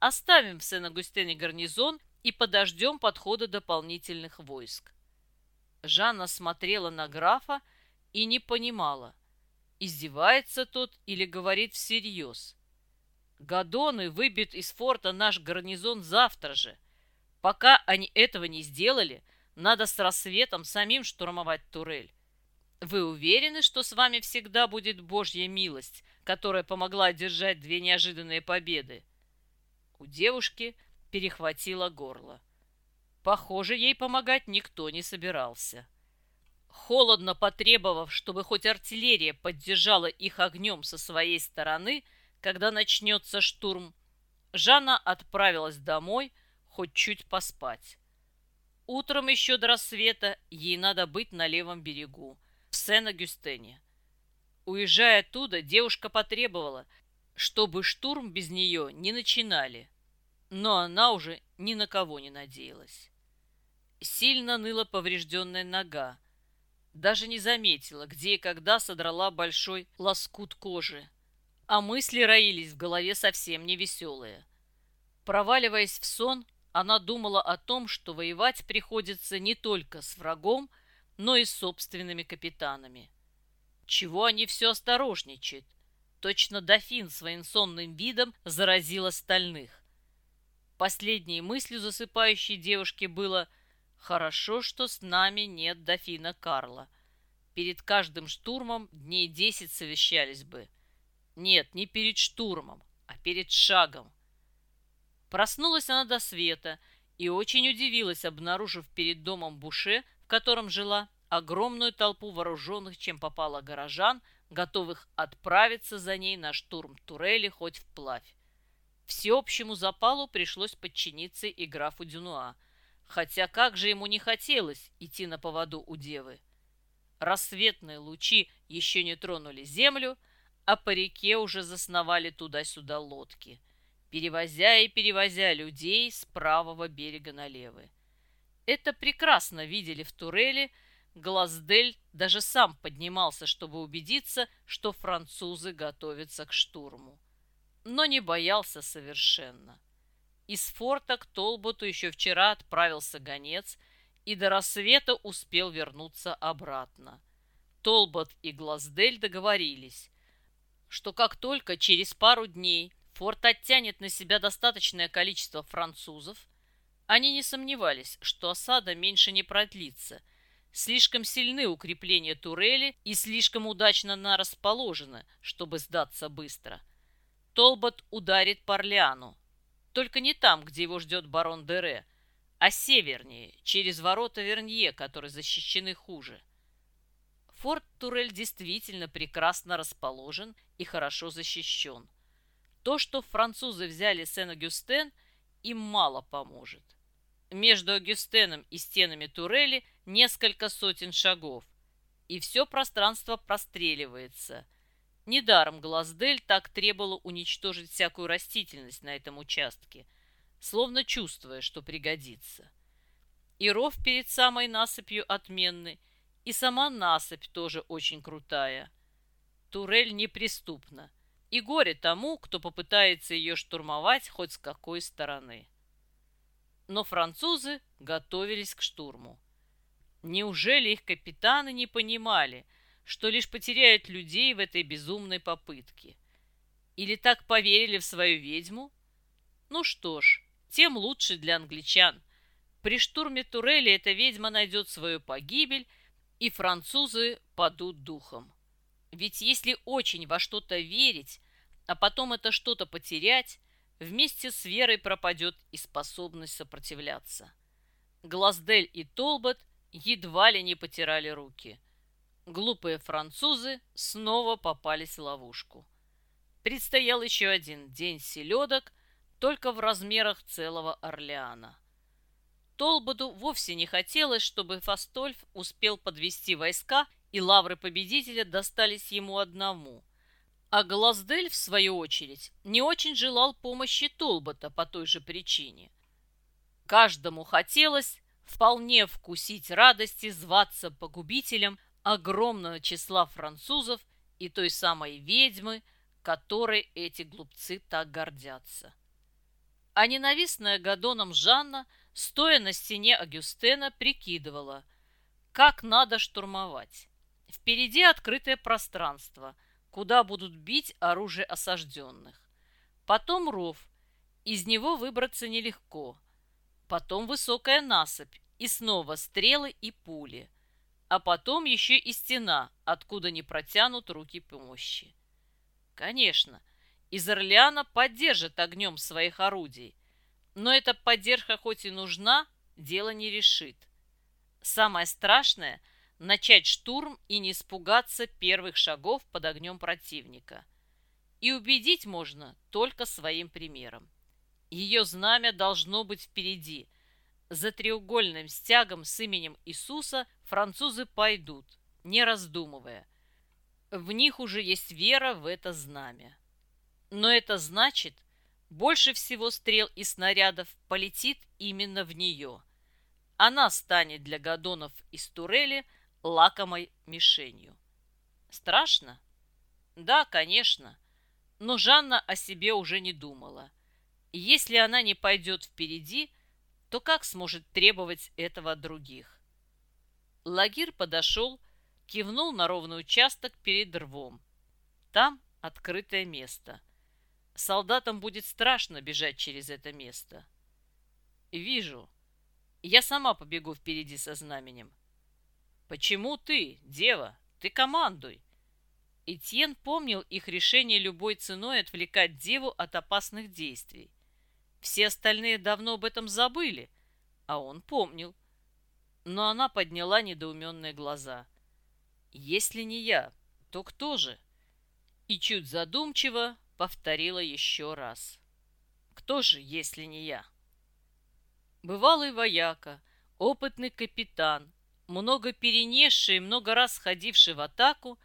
[SPEAKER 1] Оставим в Сен-Агустене гарнизон и подождем подхода дополнительных войск. Жанна смотрела на графа и не понимала, издевается тот или говорит всерьез. Гадоны выбьют из форта наш гарнизон завтра же. Пока они этого не сделали, надо с рассветом самим штурмовать турель. Вы уверены, что с вами всегда будет Божья милость, которая помогла одержать две неожиданные победы? У девушки перехватило горло. Похоже, ей помогать никто не собирался. Холодно потребовав, чтобы хоть артиллерия поддержала их огнем со своей стороны, когда начнется штурм, Жанна отправилась домой хоть чуть поспать. Утром еще до рассвета ей надо быть на левом берегу, в Сен-Агюстене. Уезжая оттуда, девушка потребовала, чтобы штурм без нее не начинали. Но она уже ни на кого не надеялась. Сильно ныла поврежденная нога. Даже не заметила, где и когда содрала большой лоскут кожи. А мысли роились в голове совсем невеселые. Проваливаясь в сон, она думала о том, что воевать приходится не только с врагом, но и с собственными капитанами. Чего они все осторожничают? Точно дофин своим сонным видом заразил остальных. Последней мыслью засыпающей девушки было «Хорошо, что с нами нет дофина Карла. Перед каждым штурмом дней десять совещались бы. Нет, не перед штурмом, а перед шагом. Проснулась она до света и очень удивилась, обнаружив перед домом Буше, котором жила, огромную толпу вооруженных, чем попало горожан, готовых отправиться за ней на штурм турели хоть вплавь. Всеобщему запалу пришлось подчиниться и графу Дюнуа, хотя как же ему не хотелось идти на поводу у девы. Рассветные лучи еще не тронули землю, а по реке уже засновали туда-сюда лодки – перевозя и перевозя людей с правого берега на левый. Это прекрасно видели в Туреле, Глаздель даже сам поднимался, чтобы убедиться, что французы готовятся к штурму. Но не боялся совершенно. Из форта к Толботу еще вчера отправился гонец и до рассвета успел вернуться обратно. Толбот и Глаздель договорились, что как только через пару дней Форт оттянет на себя достаточное количество французов. Они не сомневались, что осада меньше не продлится. Слишком сильны укрепления турели и слишком удачно она расположена, чтобы сдаться быстро. Толбот ударит по. Только не там, где его ждет барон Дере, а севернее, через ворота Вернье, которые защищены хуже. Форт Турель действительно прекрасно расположен и хорошо защищен. То, что французы взяли Сен-Агюстен, им мало поможет. Между Агюстеном и стенами турели несколько сотен шагов, и все пространство простреливается. Недаром Глаздель так требовала уничтожить всякую растительность на этом участке, словно чувствуя, что пригодится. И ров перед самой насыпью отменный, и сама насыпь тоже очень крутая. Турель неприступна, и горе тому, кто попытается ее штурмовать хоть с какой стороны. Но французы готовились к штурму. Неужели их капитаны не понимали, что лишь потеряют людей в этой безумной попытке? Или так поверили в свою ведьму? Ну что ж, тем лучше для англичан. При штурме Турели эта ведьма найдет свою погибель, и французы падут духом. Ведь если очень во что-то верить, а потом это что-то потерять, вместе с верой пропадет и способность сопротивляться. Глаздель и Толбот едва ли не потирали руки. Глупые французы снова попались в ловушку. Предстоял еще один день селедок, только в размерах целого Орлеана. Толботу вовсе не хотелось, чтобы Фастольф успел подвести войска и лавры победителя достались ему одному. А Глаздель, в свою очередь, не очень желал помощи Толбота по той же причине. Каждому хотелось вполне вкусить радости зваться погубителем огромного числа французов и той самой ведьмы, которой эти глупцы так гордятся. А ненавистная Гадоном Жанна, стоя на стене Агюстена, прикидывала, как надо штурмовать. Впереди открытое пространство, куда будут бить оружие осажденных. Потом ров, из него выбраться нелегко. Потом высокая насыпь, и снова стрелы и пули. А потом еще и стена, откуда не протянут руки помощи. Конечно, из Орлеана поддержат огнем своих орудий, но эта поддержка хоть и нужна, дело не решит. Самое страшное – начать штурм и не испугаться первых шагов под огнем противника. И убедить можно только своим примером. Ее знамя должно быть впереди. За треугольным стягом с именем Иисуса французы пойдут, не раздумывая. В них уже есть вера в это знамя. Но это значит, больше всего стрел и снарядов полетит именно в нее. Она станет для гадонов из турели – лакомой мишенью. Страшно? Да, конечно. Но Жанна о себе уже не думала. если она не пойдет впереди, то как сможет требовать этого от других? Лагир подошел, кивнул на ровный участок перед рвом. Там открытое место. Солдатам будет страшно бежать через это место. Вижу. Я сама побегу впереди со знаменем. Почему ты, дева? Ты командуй. Этьен помнил их решение любой ценой отвлекать деву от опасных действий. Все остальные давно об этом забыли, а он помнил. Но она подняла недоуменные глаза. «Если не я, то кто же?» И чуть задумчиво повторила еще раз. «Кто же, если не я?» Бывалый вояка, опытный капитан, много перенесший и много раз ходивший в атаку,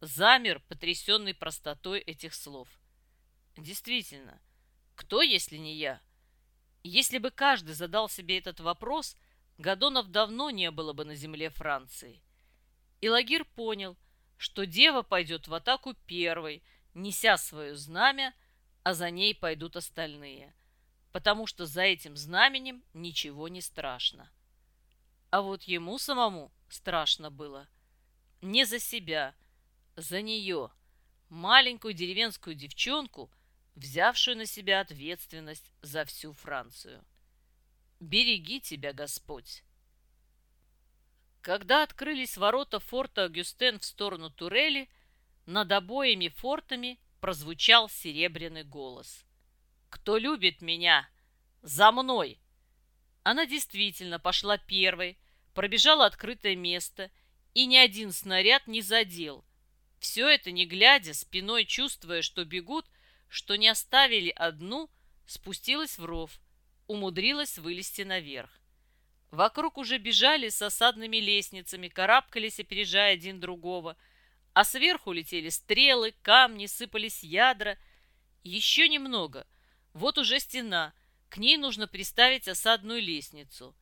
[SPEAKER 1] замер, потрясенный простотой этих слов. Действительно, кто, если не я? Если бы каждый задал себе этот вопрос, Гадонов давно не было бы на земле Франции. И Лагир понял, что дева пойдет в атаку первой, неся свое знамя, а за ней пойдут остальные, потому что за этим знаменем ничего не страшно. А вот ему самому страшно было. Не за себя, за нее, маленькую деревенскую девчонку, взявшую на себя ответственность за всю Францию. Береги тебя, Господь! Когда открылись ворота форта Агюстен в сторону Турели, над обоими фортами прозвучал серебряный голос. «Кто любит меня? За мной!» Она действительно пошла первой, пробежала открытое место, и ни один снаряд не задел. Все это не глядя, спиной чувствуя, что бегут, что не оставили одну, спустилась в ров, умудрилась вылезти наверх. Вокруг уже бежали с осадными лестницами, карабкались, опережая один другого, а сверху летели стрелы, камни, сыпались ядра. Еще немного. Вот уже стена. К ней нужно приставить осадную лестницу.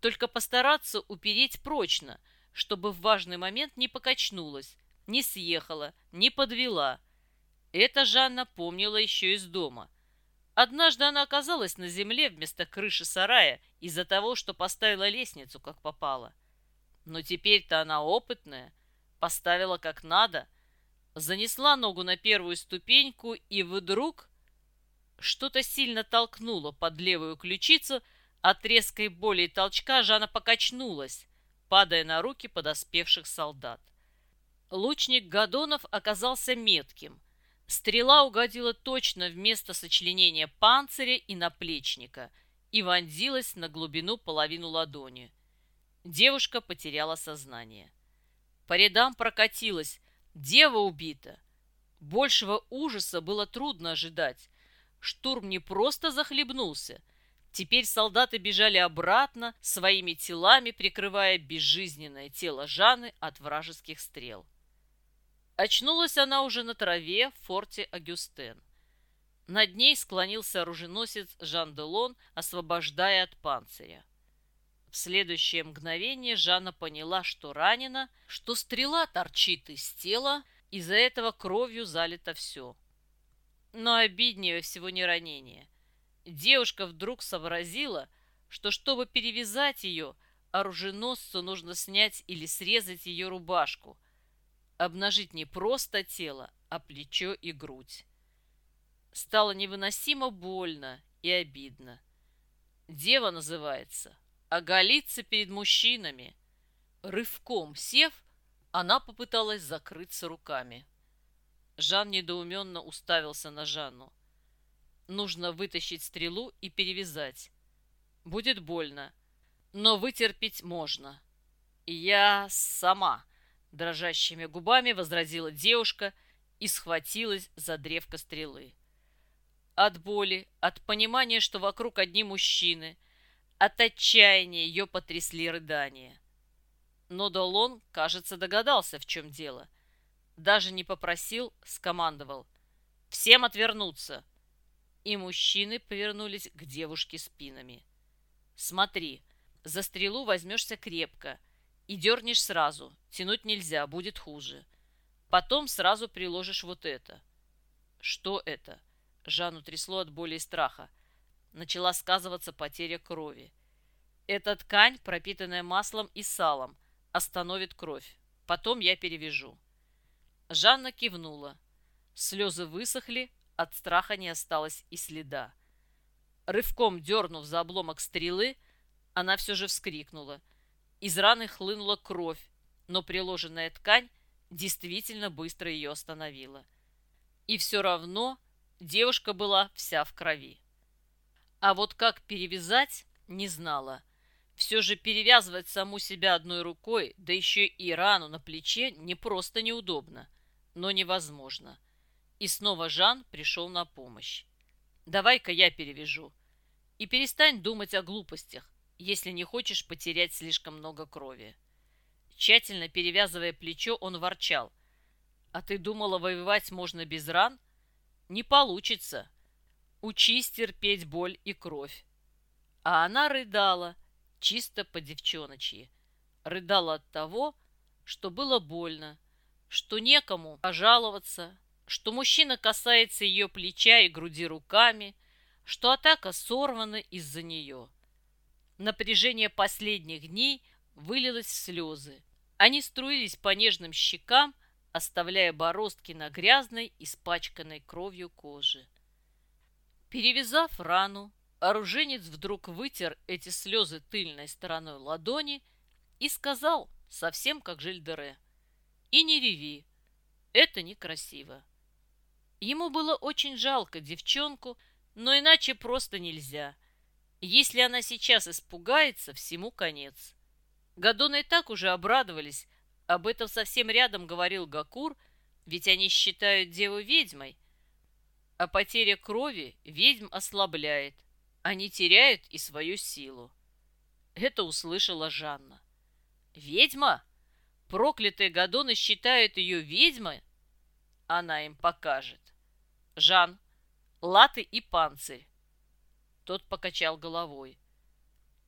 [SPEAKER 1] Только постараться упереть прочно, чтобы в важный момент не покачнулась, не съехала, не подвела. Это Жанна помнила еще из дома. Однажды она оказалась на земле вместо крыши сарая из-за того, что поставила лестницу, как попало. Но теперь-то она опытная, поставила как надо, занесла ногу на первую ступеньку и вдруг что-то сильно толкнуло под левую ключицу, от резкой боли и толчка Жанна покачнулась, падая на руки подоспевших солдат. Лучник Гадонов оказался метким. Стрела угодила точно в место сочленения панциря и наплечника и вонзилась на глубину половину ладони. Девушка потеряла сознание. По рядам прокатилась. Дева убита. Большего ужаса было трудно ожидать. Штурм не просто захлебнулся. Теперь солдаты бежали обратно, своими телами прикрывая безжизненное тело Жаны от вражеских стрел. Очнулась она уже на траве в форте Агюстен. Над ней склонился оруженосец Жан Делон, освобождая от панциря. В следующее мгновение Жанна поняла, что ранена, что стрела торчит из тела, из-за этого кровью залито все. Но обиднее всего не ранение. Девушка вдруг сообразила, что чтобы перевязать ее, оруженосцу нужно снять или срезать ее рубашку, обнажить не просто тело, а плечо и грудь. Стало невыносимо больно и обидно. Дева называется, оголиться перед мужчинами. Рывком сев, она попыталась закрыться руками. Жан недоуменно уставился на Жанну. Нужно вытащить стрелу и перевязать. Будет больно, но вытерпеть можно. Я сама дрожащими губами возразила девушка и схватилась за древко стрелы. От боли, от понимания, что вокруг одни мужчины, от отчаяния ее потрясли рыдания. Но Долон, кажется, догадался, в чем дело. Даже не попросил, скомандовал. «Всем отвернуться!» И мужчины повернулись к девушке спинами. «Смотри, за стрелу возьмешься крепко, И дернешь сразу, тянуть нельзя, будет хуже. Потом сразу приложишь вот это. Что это? Жанну трясло от боли и страха. Начала сказываться потеря крови. Эта ткань, пропитанная маслом и салом, остановит кровь. Потом я перевяжу. Жанна кивнула. Слезы высохли, от страха не осталось и следа. Рывком дернув за обломок стрелы, она все же вскрикнула. Из раны хлынула кровь, но приложенная ткань действительно быстро ее остановила. И все равно девушка была вся в крови. А вот как перевязать, не знала. Все же перевязывать саму себя одной рукой, да еще и рану на плече, не просто неудобно, но невозможно. И снова Жан пришел на помощь. «Давай-ка я перевяжу. И перестань думать о глупостях, если не хочешь потерять слишком много крови». Тщательно перевязывая плечо, он ворчал. «А ты думала, воевать можно без ран? Не получится. Учись терпеть боль и кровь». А она рыдала, чисто по-девчоночьи. Рыдала от того, что было больно, что некому пожаловаться, что мужчина касается ее плеча и груди руками, что атака сорвана из-за нее. Напряжение последних дней вылилось в слезы. Они струились по нежным щекам, оставляя бороздки на грязной, испачканной кровью коже. Перевязав рану, оруженец вдруг вытер эти слезы тыльной стороной ладони и сказал, совсем как Жильдере, «И не реви, это некрасиво». Ему было очень жалко девчонку, но иначе просто нельзя. Если она сейчас испугается, всему конец. Гадоны и так уже обрадовались. Об этом совсем рядом говорил Гакур, ведь они считают деву ведьмой. А потеря крови ведьм ослабляет. Они теряют и свою силу. Это услышала Жанна. «Ведьма? Проклятые Гадоны считают ее ведьмой?» Она им покажет. «Жан, латы и панцирь». Тот покачал головой.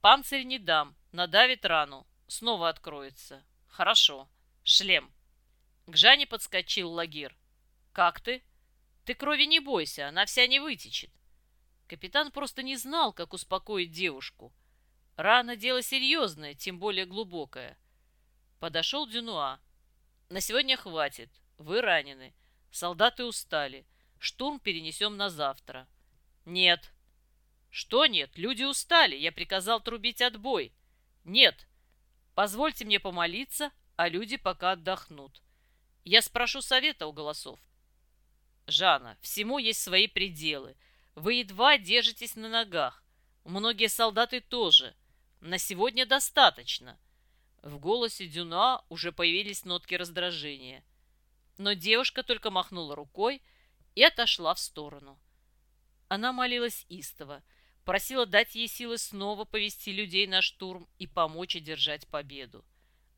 [SPEAKER 1] «Панцирь не дам, надавит рану. Снова откроется. Хорошо. Шлем. К Жане подскочил Лагир. Как ты? Ты крови не бойся, она вся не вытечет. Капитан просто не знал, как успокоить девушку. Рана дело серьезное, тем более глубокое. Подошел Дюнуа. На сегодня хватит. Вы ранены. Солдаты устали. Штурм перенесем на завтра. Нет. Что нет? Люди устали. Я приказал трубить отбой. Нет. Позвольте мне помолиться, а люди пока отдохнут. Я спрошу совета у голосов. Жана, всему есть свои пределы. Вы едва держитесь на ногах. Многие солдаты тоже. На сегодня достаточно. В голосе Дюна уже появились нотки раздражения. Но девушка только махнула рукой и отошла в сторону. Она молилась истово, Просила дать ей силы снова повести людей на штурм и помочь одержать победу.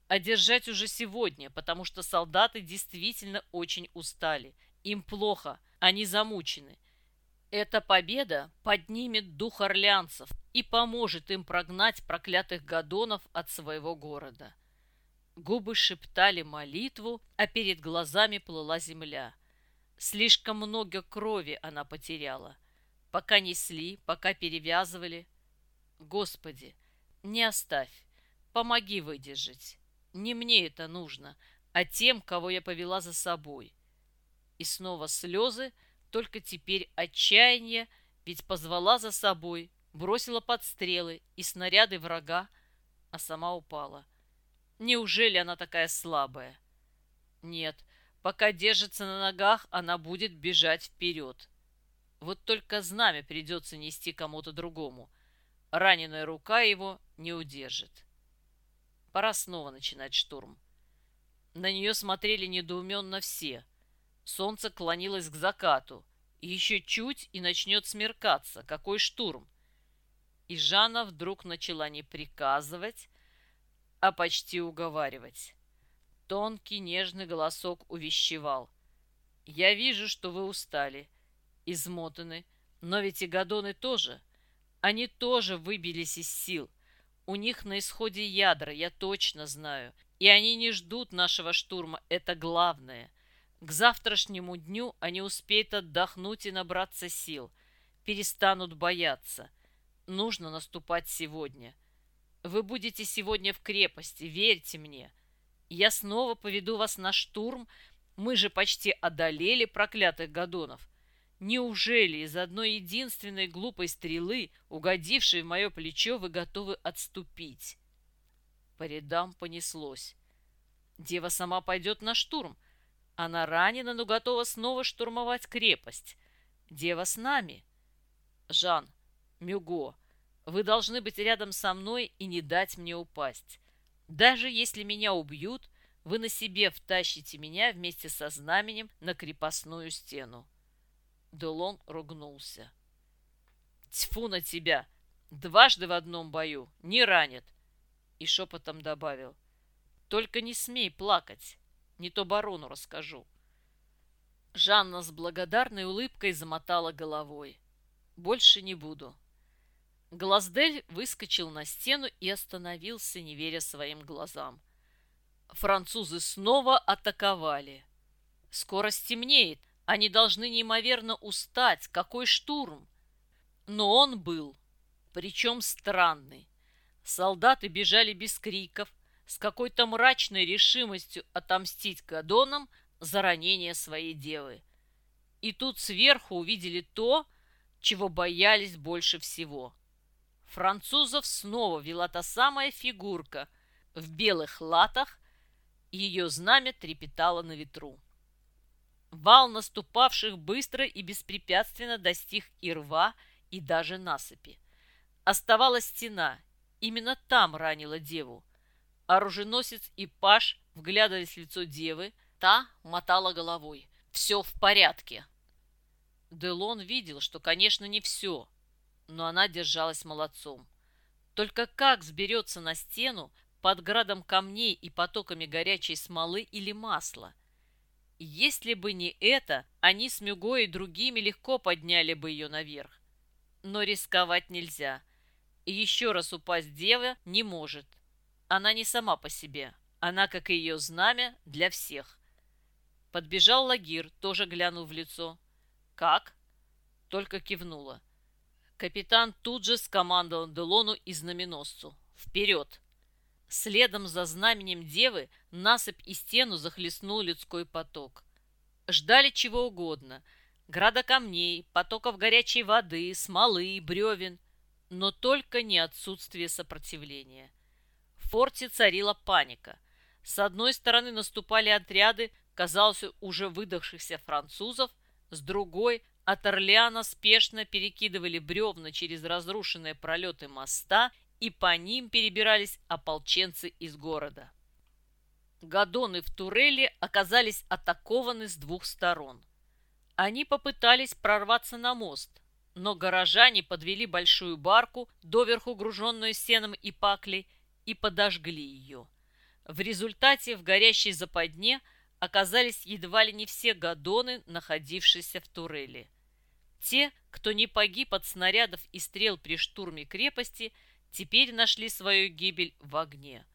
[SPEAKER 1] Одержать уже сегодня, потому что солдаты действительно очень устали. Им плохо, они замучены. Эта победа поднимет дух орлянцев и поможет им прогнать проклятых гадонов от своего города. Губы шептали молитву, а перед глазами плыла земля. Слишком много крови она потеряла – пока несли, пока перевязывали. Господи, не оставь, помоги выдержать. Не мне это нужно, а тем, кого я повела за собой. И снова слезы, только теперь отчаяние, ведь позвала за собой, бросила под стрелы и снаряды врага, а сама упала. Неужели она такая слабая? Нет, пока держится на ногах, она будет бежать вперед. Вот только знамя придется нести кому-то другому. Раненая рука его не удержит. Пора снова начинать штурм. На нее смотрели недоуменно все. Солнце клонилось к закату. И еще чуть и начнет смеркаться. Какой штурм? И Жанна вдруг начала не приказывать, а почти уговаривать. Тонкий нежный голосок увещевал. «Я вижу, что вы устали измотаны. Но ведь и гадоны тоже. Они тоже выбились из сил. У них на исходе ядра, я точно знаю. И они не ждут нашего штурма, это главное. К завтрашнему дню они успеют отдохнуть и набраться сил. Перестанут бояться. Нужно наступать сегодня. Вы будете сегодня в крепости, верьте мне. Я снова поведу вас на штурм. Мы же почти одолели проклятых гадонов. Неужели из одной единственной глупой стрелы, угодившей в мое плечо, вы готовы отступить? По рядам понеслось. Дева сама пойдет на штурм. Она ранена, но готова снова штурмовать крепость. Дева с нами. Жан, Мюго, вы должны быть рядом со мной и не дать мне упасть. Даже если меня убьют, вы на себе втащите меня вместе со знаменем на крепостную стену. Делон ругнулся. «Тьфу на тебя! Дважды в одном бою! Не ранит!» И шепотом добавил. «Только не смей плакать, не то барону расскажу». Жанна с благодарной улыбкой замотала головой. «Больше не буду». Глаздель выскочил на стену и остановился, не веря своим глазам. Французы снова атаковали. «Скоро стемнеет, они должны неимоверно устать. Какой штурм! Но он был, причем странный. Солдаты бежали без криков, с какой-то мрачной решимостью отомстить Гадонам за ранение своей девы. И тут сверху увидели то, чего боялись больше всего. Французов снова вела та самая фигурка в белых латах, ее знамя трепетало на ветру. Вал наступавших быстро и беспрепятственно достиг и рва, и даже насыпи. Оставалась стена. Именно там ранила деву. Оруженосец и паш вглядывались в лицо девы. Та мотала головой. «Все в порядке». Делон видел, что, конечно, не все, но она держалась молодцом. Только как сберется на стену под градом камней и потоками горячей смолы или масла – если бы не это, они с Мюго и другими легко подняли бы ее наверх. Но рисковать нельзя. И еще раз упасть дева не может. Она не сама по себе. Она, как и ее знамя, для всех. Подбежал Лагир, тоже глянул в лицо. «Как?» Только кивнула. Капитан тут же скомандовал Делону и знаменосцу. «Вперед!» Следом за знаменем девы насыпь и стену захлестнул людской поток. Ждали чего угодно. Града камней, потоков горячей воды, смолы, бревен. Но только не отсутствие сопротивления. В форте царила паника. С одной стороны наступали отряды, казалось, уже выдохшихся французов, с другой от Орлеана спешно перекидывали бревна через разрушенные пролеты моста и по ним перебирались ополченцы из города. Гадоны в Туреле оказались атакованы с двух сторон. Они попытались прорваться на мост, но горожане подвели большую барку, доверху груженную сеном и паклей, и подожгли ее. В результате в горящей западне оказались едва ли не все гадоны, находившиеся в Туреле. Те, кто не погиб от снарядов и стрел при штурме крепости – теперь нашли свою гибель в огне.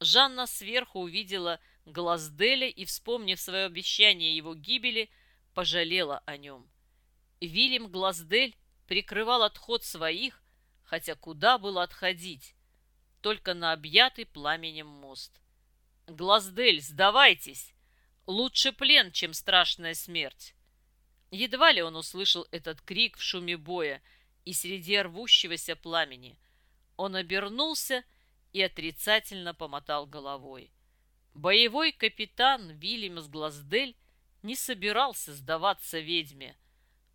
[SPEAKER 1] Жанна сверху увидела Глазделя и, вспомнив свое обещание его гибели, пожалела о нем. Вильям Глаздель прикрывал отход своих, хотя куда было отходить, только на объятый пламенем мост. «Глаздель, сдавайтесь! Лучше плен, чем страшная смерть!» Едва ли он услышал этот крик в шуме боя и среди рвущегося пламени – он обернулся и отрицательно помотал головой. Боевой капитан Вильямс Глаздель не собирался сдаваться ведьме.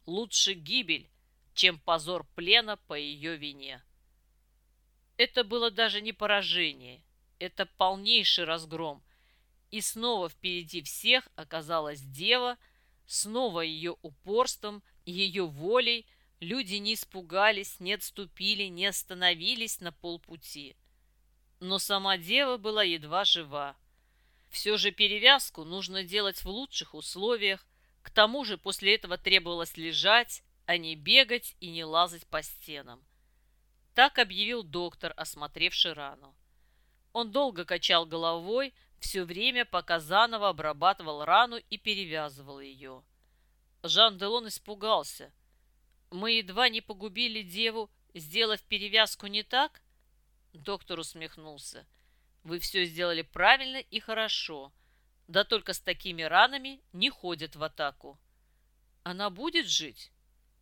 [SPEAKER 1] Лучше гибель, чем позор плена по ее вине. Это было даже не поражение, это полнейший разгром. И снова впереди всех оказалась дева, снова ее упорством, ее волей – Люди не испугались, не отступили, не остановились на полпути. Но сама дева была едва жива. Все же перевязку нужно делать в лучших условиях, к тому же после этого требовалось лежать, а не бегать и не лазать по стенам. Так объявил доктор, осмотревший рану. Он долго качал головой, все время, пока заново обрабатывал рану и перевязывал ее. Жан Делон испугался. «Мы едва не погубили деву, сделав перевязку не так?» Доктор усмехнулся. «Вы все сделали правильно и хорошо. Да только с такими ранами не ходят в атаку». «Она будет жить?»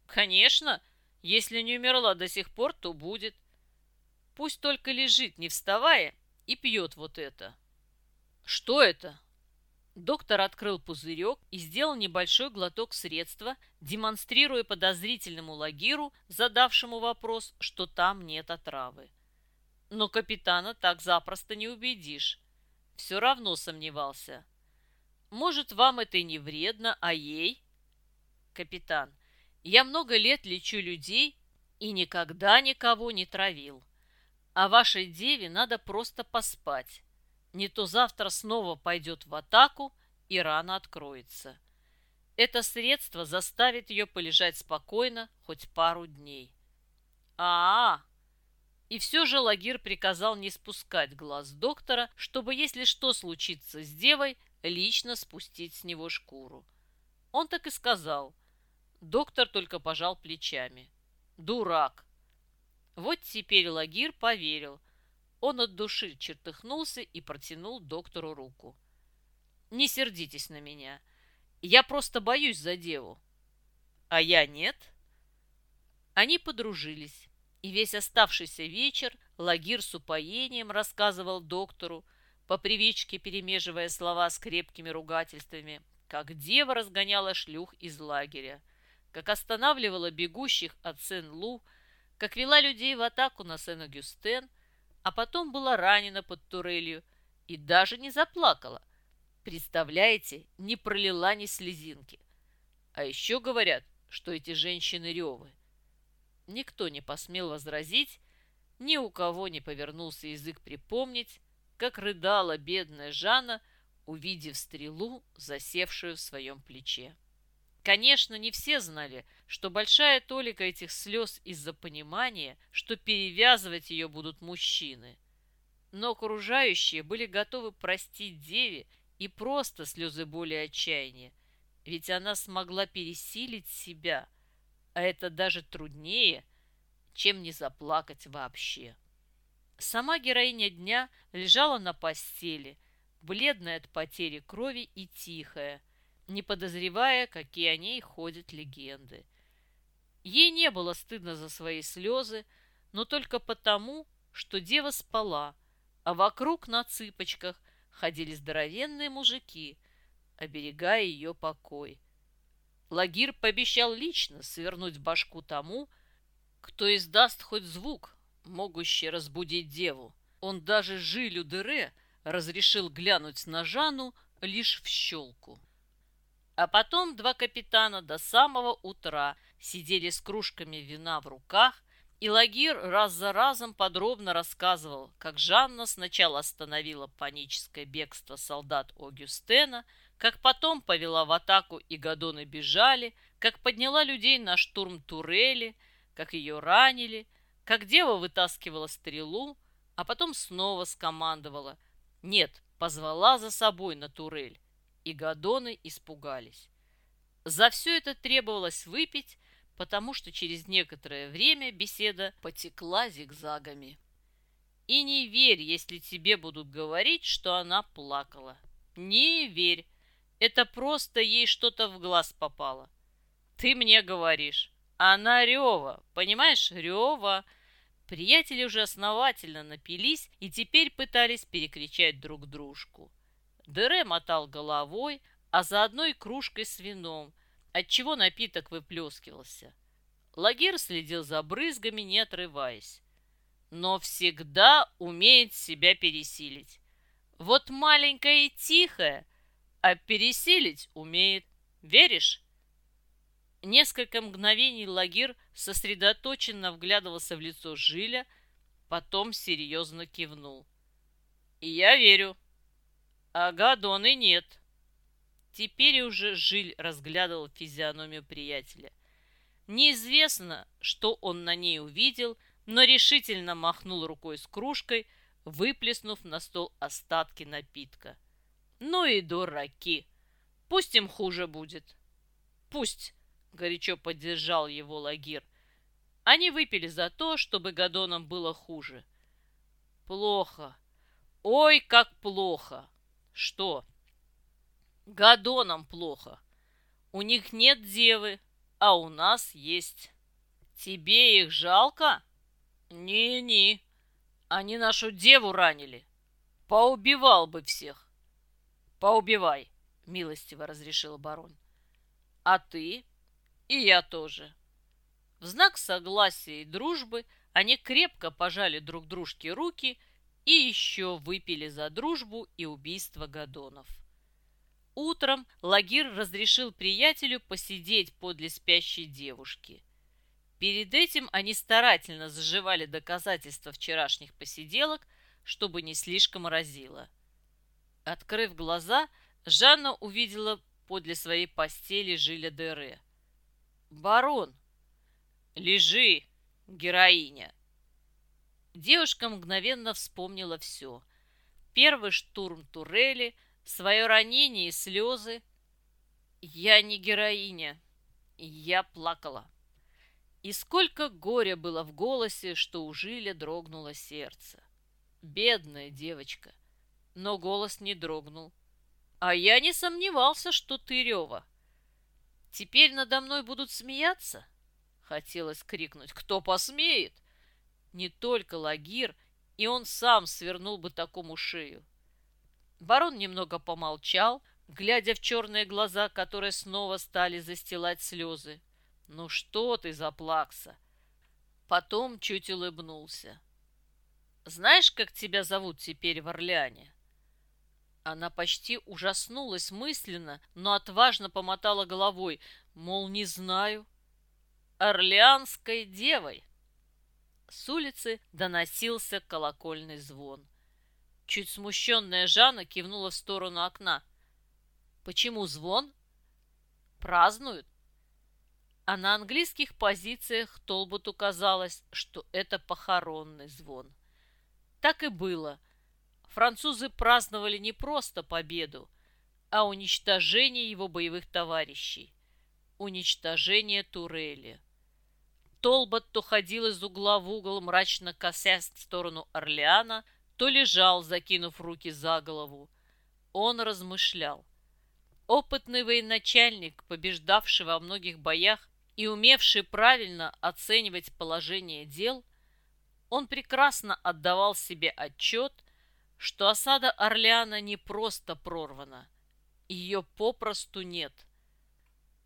[SPEAKER 1] «Конечно. Если не умерла до сих пор, то будет. Пусть только лежит, не вставая, и пьет вот это». «Что это?» Доктор открыл пузырек и сделал небольшой глоток средства, демонстрируя подозрительному лагиру, задавшему вопрос, что там нет отравы. Но капитана так запросто не убедишь. Все равно сомневался. Может, вам это и не вредно, а ей? Капитан, я много лет лечу людей и никогда никого не травил. А вашей деве надо просто поспать. Не то завтра снова пойдет в атаку и рана откроется. Это средство заставит ее полежать спокойно хоть пару дней. А, -а, -а. И все же Лагир приказал не спускать глаз доктора, чтобы, если что случится с девой, лично спустить с него шкуру. Он так и сказал. Доктор только пожал плечами. Дурак! Вот теперь Лагир поверил, он от души чертыхнулся и протянул доктору руку. «Не сердитесь на меня. Я просто боюсь за деву». «А я нет?» Они подружились, и весь оставшийся вечер Лагир с упоением рассказывал доктору, по привычке перемеживая слова с крепкими ругательствами, как дева разгоняла шлюх из лагеря, как останавливала бегущих от Сен-Лу, как вела людей в атаку на Сен-Агюстен – а потом была ранена под турелью и даже не заплакала. Представляете, не пролила ни слезинки. А еще говорят, что эти женщины ревы. Никто не посмел возразить, ни у кого не повернулся язык припомнить, как рыдала бедная Жанна, увидев стрелу, засевшую в своем плече. Конечно, не все знали, что большая толика этих слез из-за понимания, что перевязывать ее будут мужчины. Но окружающие были готовы простить деве и просто слезы боли и отчаяния, ведь она смогла пересилить себя, а это даже труднее, чем не заплакать вообще. Сама героиня дня лежала на постели, бледная от потери крови и тихая – не подозревая, какие о ней ходят легенды. Ей не было стыдно за свои слезы, но только потому, что дева спала, а вокруг на цыпочках ходили здоровенные мужики, оберегая ее покой. Лагир пообещал лично свернуть башку тому, кто издаст хоть звук, могущий разбудить деву. Он даже Жилю Дере разрешил глянуть на Жанну лишь в щелку. А потом два капитана до самого утра сидели с кружками вина в руках, и Лагир раз за разом подробно рассказывал, как Жанна сначала остановила паническое бегство солдат Огюстена, как потом повела в атаку и Гадоны бежали, как подняла людей на штурм турели, как ее ранили, как дева вытаскивала стрелу, а потом снова скомандовала. Нет, позвала за собой на турель и Гадоны испугались. За все это требовалось выпить, потому что через некоторое время беседа потекла зигзагами. И не верь, если тебе будут говорить, что она плакала. Не верь. Это просто ей что-то в глаз попало. Ты мне говоришь. Она рева. Понимаешь, рева. Приятели уже основательно напились и теперь пытались перекричать друг дружку. Дере мотал головой, а заодно и кружкой с вином, отчего напиток выплескивался. Лагир следил за брызгами, не отрываясь. Но всегда умеет себя пересилить. Вот маленькая и тихая, а пересилить умеет. Веришь? Несколько мгновений Лагир сосредоточенно вглядывался в лицо Жиля, потом серьезно кивнул. «И я верю», а Гадоны нет. Теперь уже Жиль разглядывал физиономию приятеля. Неизвестно, что он на ней увидел, но решительно махнул рукой с кружкой, выплеснув на стол остатки напитка. «Ну и дураки! Пусть им хуже будет!» «Пусть!» — горячо поддержал его Лагир. Они выпили за то, чтобы Гадонам было хуже. «Плохо! Ой, как плохо!» «Что?» «Гадонам плохо! У них нет девы, а у нас есть!» «Тебе их жалко?» «Не-не, они нашу деву ранили. Поубивал бы всех». «Поубивай», — милостиво разрешил барон. «А ты?» «И я тоже». В знак согласия и дружбы они крепко пожали друг дружке руки и еще выпили за дружбу и убийство Гадонов. Утром Лагир разрешил приятелю посидеть подле спящей девушки. Перед этим они старательно заживали доказательства вчерашних посиделок, чтобы не слишком разило. Открыв глаза, Жанна увидела подле своей постели Жиля Дере. «Барон!» «Лежи, героиня!» Девушка мгновенно вспомнила все. Первый штурм турели, свое ранение и слезы. «Я не героиня, я плакала». И сколько горя было в голосе, что у Жиля дрогнуло сердце. Бедная девочка. Но голос не дрогнул. А я не сомневался, что ты Рева. Теперь надо мной будут смеяться? Хотелось крикнуть. Кто посмеет? Не только Лагир, и он сам свернул бы такому шею. Барон немного помолчал, глядя в черные глаза, которые снова стали застилать слезы. «Ну что ты заплакса?» Потом чуть улыбнулся. «Знаешь, как тебя зовут теперь в Орлеане?» Она почти ужаснулась мысленно, но отважно помотала головой, мол, не знаю. «Орлеанской девой!» С улицы доносился колокольный звон. Чуть смущенная Жанна кивнула в сторону окна. «Почему звон?» «Празднуют?» а на английских позициях Толботу казалось, что это похоронный звон. Так и было. Французы праздновали не просто победу, а уничтожение его боевых товарищей. Уничтожение Турели. Толбот то ходил из угла в угол, мрачно косясь в сторону Орлеана, то лежал, закинув руки за голову. Он размышлял. Опытный военачальник, побеждавший во многих боях, и умевший правильно оценивать положение дел, он прекрасно отдавал себе отчет, что осада Орлеана не просто прорвана, ее попросту нет.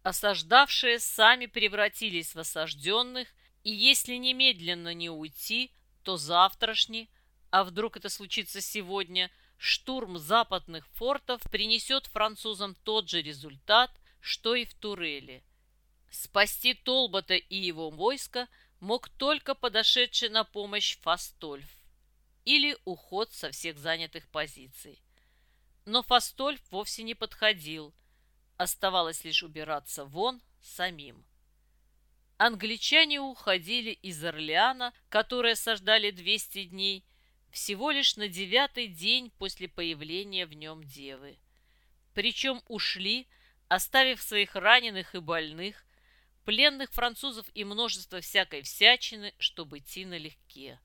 [SPEAKER 1] Осаждавшие сами превратились в осажденных, и если немедленно не уйти, то завтрашний, а вдруг это случится сегодня, штурм западных фортов принесет французам тот же результат, что и в Туреле – Спасти Толбота и его войско мог только подошедший на помощь Фастольф или уход со всех занятых позиций. Но Фастольф вовсе не подходил, оставалось лишь убираться вон самим. Англичане уходили из Орлеана, которые сождали 200 дней, всего лишь на девятый день после появления в нем девы. Причем ушли, оставив своих раненых и больных, пленных французов и множество всякой всячины, чтобы идти налегке.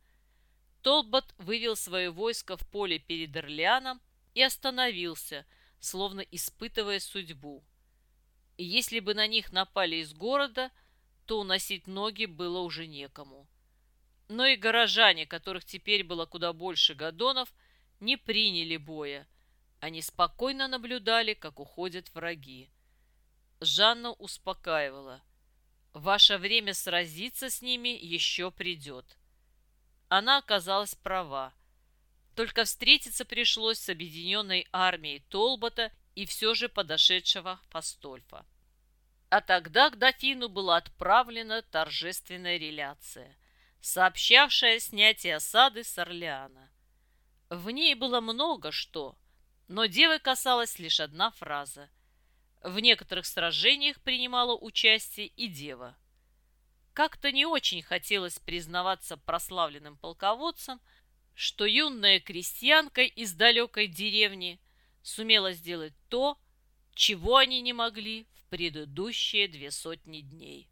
[SPEAKER 1] Толбот вывел свое войско в поле перед Орлеаном и остановился, словно испытывая судьбу. Если бы на них напали из города, то уносить ноги было уже некому. Но и горожане, которых теперь было куда больше гадонов, не приняли боя. Они спокойно наблюдали, как уходят враги. Жанна успокаивала. Ваше время сразиться с ними еще придет. Она оказалась права. Только встретиться пришлось с объединенной армией Толбота и все же подошедшего Фастольфа. А тогда к дофину была отправлена торжественная реляция, сообщавшая снятие осады с Орлеана. В ней было много что, но девы касалась лишь одна фраза – в некоторых сражениях принимала участие и дева. как-то не очень хотелось признаваться прославленным полководцам, что юная крестьянка из далекой деревни сумела сделать то, чего они не могли в предыдущие две сотни дней.